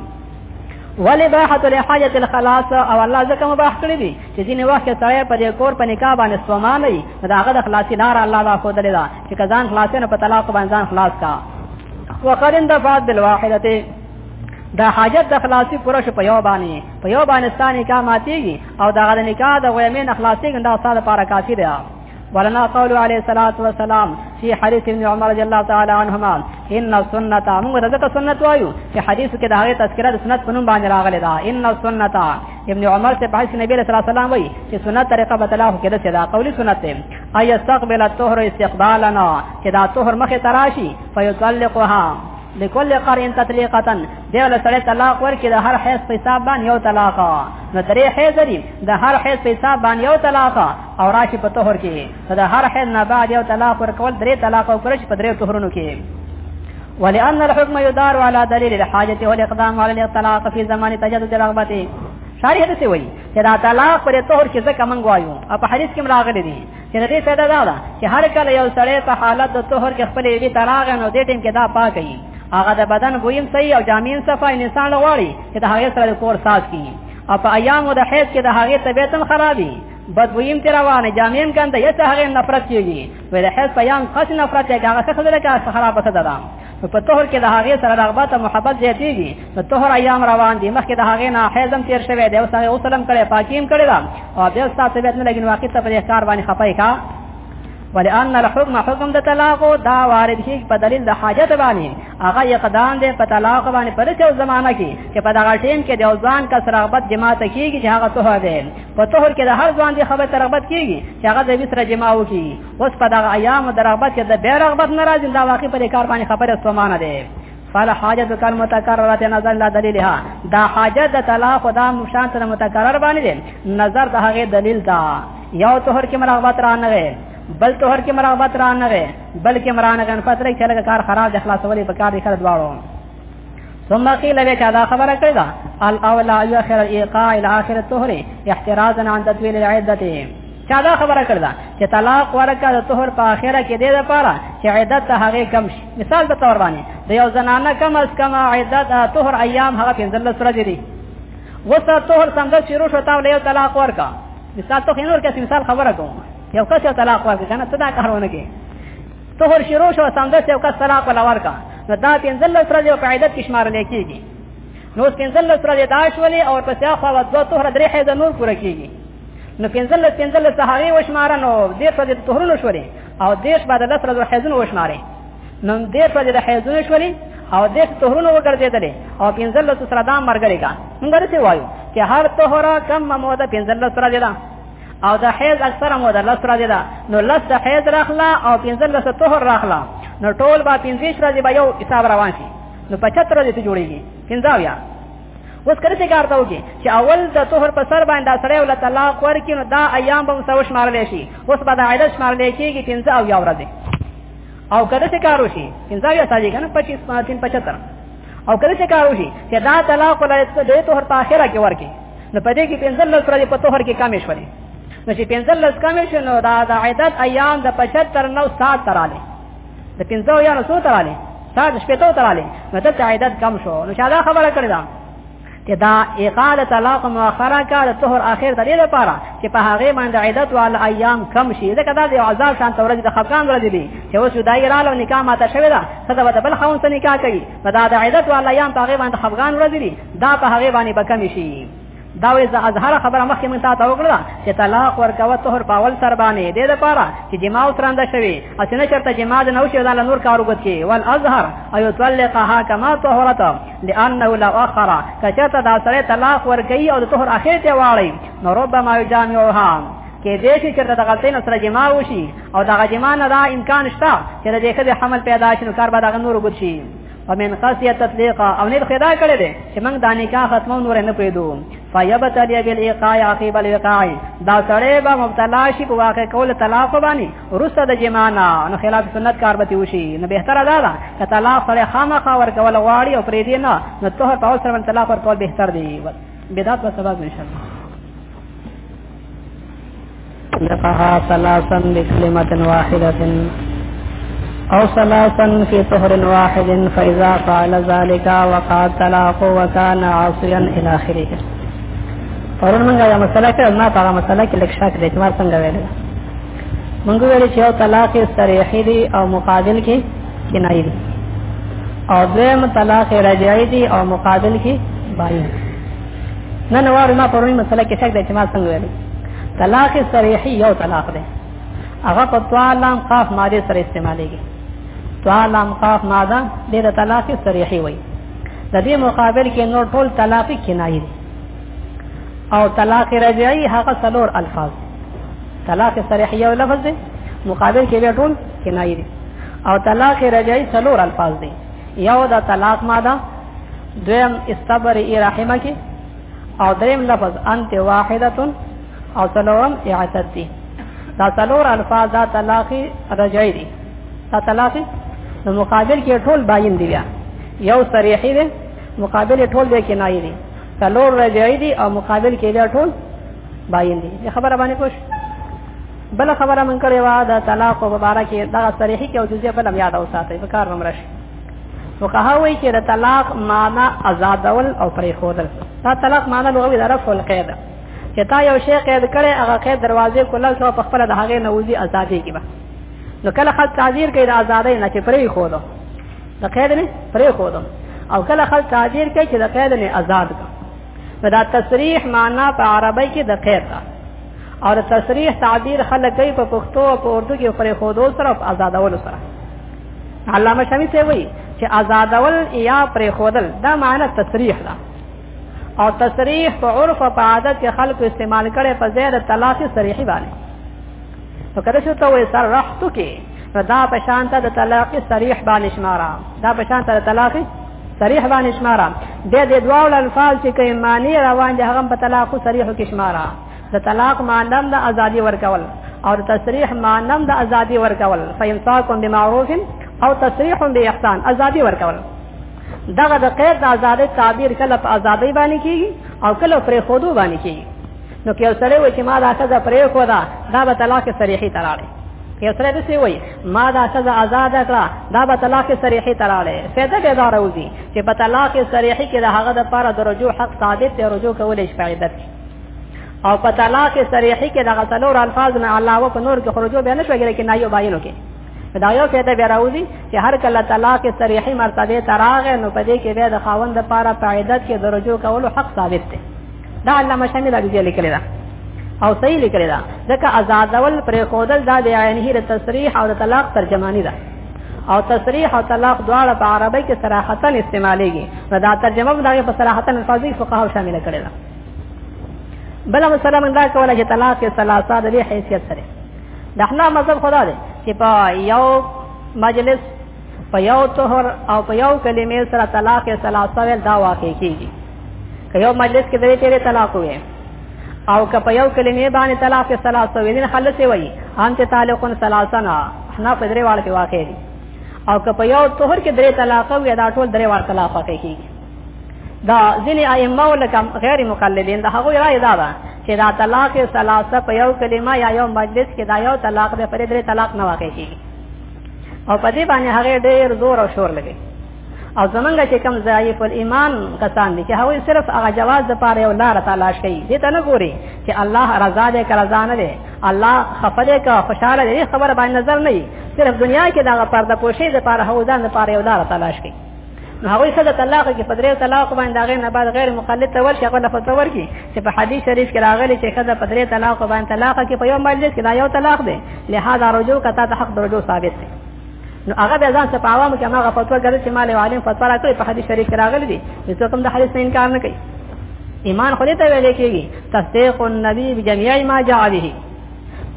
ولی باحت لحاجت الخلاص او الله زکه مباح کړی دی چې دین وخت سره په دې کور په نکاح باندې سوما نه دا هغه د خلاصي لار الله دا خو دلی دا چې کزان خلاصې نه په طلاق باندې ځان خلاص کا وقرن دفعت بالواحده دا حاجت د خلاصي پوره شو په یو باندې په یو باندې ستانه کا ماتيږي او دا غل نکاح د غیمه نه خلاصيږي دا ساده پارا کافی دی ولنا قول عليه الصلاة والسلام في حديث ابن عمر رضي الله تعالى عنهما ان السنة موږ دغه سنت وایو چې حدیث کې د هغه تذکرہ د سنت په نوم باندې راغلی دا ان السنة ابن عمر سے بحث نبی صلی الله علیه وسلم وایي چې سنت طریقه بتلاه کې د صدا قولی سنت دی اي استقبل الطهر استقبالنا چې دا طهر مخه تراشي فيطلقها لكل قرء تطليقه دی ول سره طلاق ورکړي د هر حیث په حساب باندې یو طلاق نو درې حیث لري د هر حیث په حساب باندې یو طلاق او راشي په طهر کې د هر حیث نه بعد یو طلاق ورکول درې طلاق او کرش په درې طهرونو کې ولأن الحكم يدار على دليل الحاجة والإقدام على الطلاق في زمان تجدد رغبته شارح دې وایي چې دا طلاق پر طهر کې ځکه منغوايو په حدیث کې مراغلي دي چې دې فائدہ دا ده چې هر کله یو سړی په حالت د طهر کې خپل وی تراغ نه دې ټیم کې دا پاک وي هغه د بدن بویم صحیح او جامین صفای انسان لغواړي چې د هغه سره کور ساز کیږي او په ایامو د حیض کې د هغه طبیعت هم خرابي بدویم تی روانه جامیم کنده یسه هغه نفرت کیږي وې د حیض پیام خاص نفرت کیږي هغه څه خبره کا خراب څه ده نو په طهر کې د هغې سره رغبت او محبت زیاتېږي نو طهر ایام روان دي مخکې د هغې نه حیض هم تېر شوی دی اوس هغې غسل هم کړی پاکي هم کړې ده او بیا ستا طبیعت نه لګي نو واقع ته په دې کار باندې خفه کا ولأن الحكم حكم د طلاق دا وارد شي په دلیل د حاجت باندې هغه اقدام دی په طلاق باندې پر څو زمانہ کې چې په دغه ټیم کې د ځان کس رغبت جما ته کیږي چې هغه ته دی په طهر کې د هر ځوان دی خبره رغبت کیږي چې هغه د وسره جما وکړي اوس په دغه ایام د رغبت کې د بیا رغبت ناراضي دا واقع په کار باندې خبره سمانه ده فلا حاجت کل متکررت نظر لا دلیلها دا حاجت د طلاق دا مشان تر متکرر باندې ده نظر د هغه دلیل دا یو طهر کې مرغبت را نه غي بل طهر کې مرغبت را نه غي بلکې مرانه غن پترې چې لګ کار خراب د خلاصولې په کار دي خرد واړو ثم قيل لك هذا خبر كذا الاولى يؤخر الايقاع الى اخر الطهر احترازا عن تطويل العده چا دا خبره کړدا چې طلاق ورکا د طهر په اخره کې دې لپاره چې عدت هغه کم شي مثال په تور باندې د یو زنانه کم از کم عدت طهر ایام هغه 15 سره دي وسه طهر څنګه شروع شو تا له طلاق ورکا مثال ته خینور کې مثال خبره کوم یو کس یو طلاق ورکا کنه صدا کارونه کې طهر شروع شو څنګه یو کس طلاق ولا ورکا نو دا 15 سره یو قاعده کې شمار لیکيږي نو 15 سره دا شولې او پسې خو د دوه طهر درې حیز نور پوره کیږي نو پنځلس پنځلس ته هغې وشماره نو دېرش ورځې د طهرونو شولې او دېرش به د لس ورځو حیضونو وشمارې نو دېرش ورځې د حیضونو شولې او دېرش طهرونو وګرځېدلې او پنځلسو سره دا ملګرې کا موږ داسې وایو چې هر طهره کمه موده پنځلس ورځې ده او د حیض اکثره موده لس ورځې ده نو لس د حیض راخله او پنځلس د طهر راخله نو ټول به پنځه ورځې به یو حساب روان شي نو پچهتر ورځې ته جوړېږي پنځه اویا اوس کله چې کارته وږي چې اول د طهر په سر باندې سړی ول طلاق ورکړي نو دا ایام به مسو شمارل شي اوس به د عیدت شمارل کېږي 15 او یا ورځې او کله چې کار وشي 15 یا سالي کنه 25 ماتین 75 او کله چې کار وشي چې دا طلاق ول د طهر په اخره کې ورکړي نو په دې کې 15 لس ورځې په طهر کې کمې شولې نو چې 15 لس کمې شو نو دا د عیدت ایام د 75 نو سات تراله د 15 یا نو سو تراله تا د شپې ته وتراله نو ته عیدت کم شو نو شاده خبره کړی دا چې دا اقاله طلاق مؤخره کا د طهر اخر د دې لپاره چې په هغه باندې عیدت او ایام کم شي دا کدا د عذاب شان تورج د خفقان ورځ دي چې اوس دای را له نکاح ماته شوی دا صدا وته بل خون سره نکاح کوي په دا د عیدت او ایام په هغه باندې خفقان ورځ دي دا په هغه باندې بکم شي دا وې زه اظهر خبره مخکې مونږ ته وکړه چې طلاق ورکوه طهر په اول سر باندې دې لپاره چې جما او ترانده شوي اسنه چرته جما د نو شي دا نور کارو کوي ول اظهر ايو طلقها كما طهرت لانه لا اخر کچته دا سره طلاق ورکي او د طهر اخر ته واړی نو ربما يجامعها کې دې شي چې د غلطۍ نه سره جما وشي او د غجما نه دا امکان شته چې د دې خدای حمل پیدا شي نو کار به دا نور وګوري ومن قاسیه تطلیقا او نه خدا کړی دی چې موږ دا نکاح ختمو نور نه پریدو فیبتلی بالايقاع عقب الايقاع دا سړی به مبتلا شي په واقع کول طلاق باندې ورسته د جمانا نو خلاف سنت کار به وشي نو به تر دا دا چې طلاق سره خامخا ور کول غواړي او پریدي نه نو ته په اوسر باندې طلاق ور کول به تر دی بدعت په سبب نشم لقها ثلاثا بكلمة واحدة او ثلاثا في طهر واحد فإذا فعل ذلك وقع طلاق وكان عاصيا إلى آخره پرون موږ دا مسله کې ما په هغه مسله کې لکه شاک دې چې ما څنګه ویل موږ ویل چې یو طلاق صریحي دی او مقابل کې کنایي دی او دویم طلاق رجعي دی او مقابل کې باین نن واره ما پرونی مسله کې شک د اعتماد څنګه ویلي طلاق صریحی یو طلاق دی هغه په طالام قاف ماده سره استعمالېږي طالام قاف ماده د طلاق صریحی وایي د دې مقابل کې نور ټول طلاق کنایي دي او طلاق رجعي هغه څلور الفاظ طلاق صریح یو لفظ دی مقابل کې بیا ټول کنایي دي او طلاق رجعي څلور الفاظ دي یو د طلاق ماده دویم استبر رحمه کې او دریم لفظ انت واحده او څلورم اعتد دي دا څلور الفاظ دا طلاقي رجعي دي دا طلاقي نو مقابل کې ټول باین دي بیا یو صریحي دي مقابل ټول دي کنایي دي څلور رجعي دي او مقابل کې بیا ټول باین دي خبره باندې کوش بل خبره من کړې و دا طلاق مبارکه دا صریحي کې او جزئیه بل هم یاد او ساتي په کار ممرش فقها وایي چې د طلاق معنا آزادول او پریښودل دا طلاق معنا لغوي د رفع القید چې تا یو شی قید کړي هغه قید دروازې کولل شو په خپل د هغه نوځي ازادي کې به نو کله خلک تعذير کوي د ازادۍ نه چې پرې خودو د قید نه پرې خودو او کله خلک تعذير کوي چې د قید نه آزاد کا نو دا تصریح معنا په عربی کې د قید ده او د تصریح تعبیر خلک کوي په پښتو او په اردو کې پرې خودو سره او آزادولو سره علامه شامی ته وایي چې آزادول یا پرې خودل دا معنی تصریح ده او تصریح په عرف او په عادت کې خلکو استعمال کړي په زیر طلاق صریحي باندې نو کله چې ته وې سر رحتو کې نو دا په شان ته د طلاق صریح باندې شمارا دا په شان ته د طلاق صریح باندې شمارا د دې دوه الفاظ چې کوي معنی روان دي هغه په طلاق صریح کې شمارا د طلاق معنی د ازادي ورکول او د تصریح معنی د ازادي ورکول فیمساکم بمعروف او تصریح باحسان ازادي ورکول دغه د قید د ازادۍ تعبیر کله په ازادۍ باندې کیږي او کله پرې خودو باندې کیږي نو کې سره وای چې ما دا څه پرې خو دا دا به طلاق صریحي تراړي کې سره دې سی وای ما دا څه آزاد کړه دا به طلاق صریحي تراړي فائدہ به دار وځي چې په طلاق صریحي کې د هغه د پاره د رجوع حق ثابت دی رجوع کولې شپه عدت او په طلاق صریحي کې دغه څلور الفاظ نه علاوه په نور کې خروجو به نشوي کې نه یو باینو کې دا یو فائدہ به راوځي چې هر کله طلاق صریحي مرتبه تراغه نو په دې کې به د خاوند لپاره په عدت کې درجو کولو حق ثابت دی دا علامه شامل دی لیکلی دا او صحیح لیکلی دا ځکه آزادول پر خودل دا د عینه د تصریح او د طلاق ترجمانی ده او تصریح او طلاق دواړه په عربی کې صراحتن استعمالېږي نو دا ترجمه به دغه په صراحتن الفاظي فقها شامل کړي بل مسله من دا کوله چې طلاق کې ثلاثه د حیثیت سره د احنا مذهب خدا دی چې په یو مجلس په یو طهر او په یو کلمې سره طلاق ثلاثه ویل دا واقع کیږي که یو مجلس کې درې تیرې طلاق وي او که په یو کلمې باندې طلاق ثلاثه وي نه خلص وي انت تعلق ثلاثه نه احنا په درې واړه کې واقع دي او که په یو طهر کې درې طلاق وي دا ټول درې واړه طلاق واقع کیږي دا ځینې ائمه لکه غیر مقلدین دا هغه رائے دا ده چې دا طلاق ثلاثه په یو کلمه یا یو مجلس کې دا یو طلاق به پرې درې طلاق نه واقع کیږي او په دې باندې هغه ډېر زور او شور لګي او زمونږ چې کم ضعیف الایمان کسان دي چې هغه صرف هغه جواز د پاره یو لار تلاش کوي دې ته نه ګوري چې الله رضا دې کړه ځان دې الله خفه دې کا خوشاله دې خبره باندې نظر نه صرف دنیا کې دا پرده پوشي د پاره هو ځان د پاره یو لار تلاش کوي نو هغه څه د طلاق کې په درې طلاق باندې داغه نه بعد غیر مقلد ته ورشي هغه لفظ ور کی چې په حدیث شریف کې راغلی چې خزه په درې طلاق باندې طلاق کې په یو مجلس کې دا یو طلاق دی لہذا رجوع کته ته حق درجو ثابت دی نو هغه به ځان څخه عوام کې هغه فتوا ګرځي چې مال عالم فتوا راکړي په حدیث شریف کې راغلی دی چې کوم د حدیث نه انکار نه کوي ایمان خو دې ته ویل کېږي تصدیق النبی بجميع ما جاء به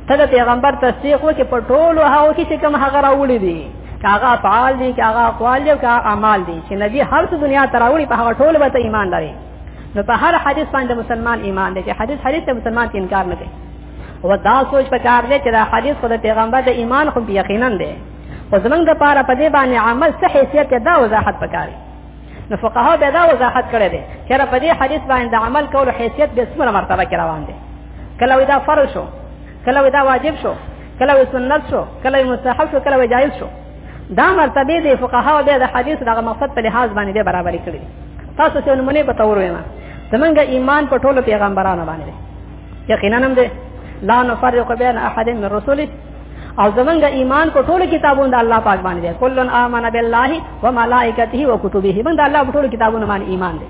ته د پیغمبر تصدیق وکې په ټولو هغو کې چې کوم هغه راوړي دي کاغه افعال دي کاغه اقوال دي کاغه اعمال دي چې نبی هر څه دنیا ته راوړي په هغه ټولو به ایمان لري نو په هر حدیث باندې مسلمان ایمان دی چې حدیث حدیث ته مسلمان انکار نه کوي و دا سوچ په کار دی چې دا حدیث خو د پیغمبر د ایمان خو یقینا دی خو زمونږ د پاره په دې باندې عمل صحیح حیثیت دا وضاحت پکاري نو فقها به دا وضاحت کړی دی چې را په دې حدیث باندې عمل کول حیثیت به څومره مرتبه کې روان دی کله ودا فرض شو کله ودا واجب شو کله وی سنت شو کله وی مستحب شو کله وی جائز شو دا مرتبه دی فقها به د حدیث دغه مقصد په لحاظ باندې برابر کړی تاسو څه نمونه په تور وینا زمونږ ایمان په ټولو پیغمبرانو باندې یقینا هم ده لا نفرق بین احد من رسوله او زمونږ ایمان په ټولو کتابونو د الله پاک باندې دی کلن آمن بالله و ملائکته و کتبه من د الله په ټولو کتابونو باندې ایمان دی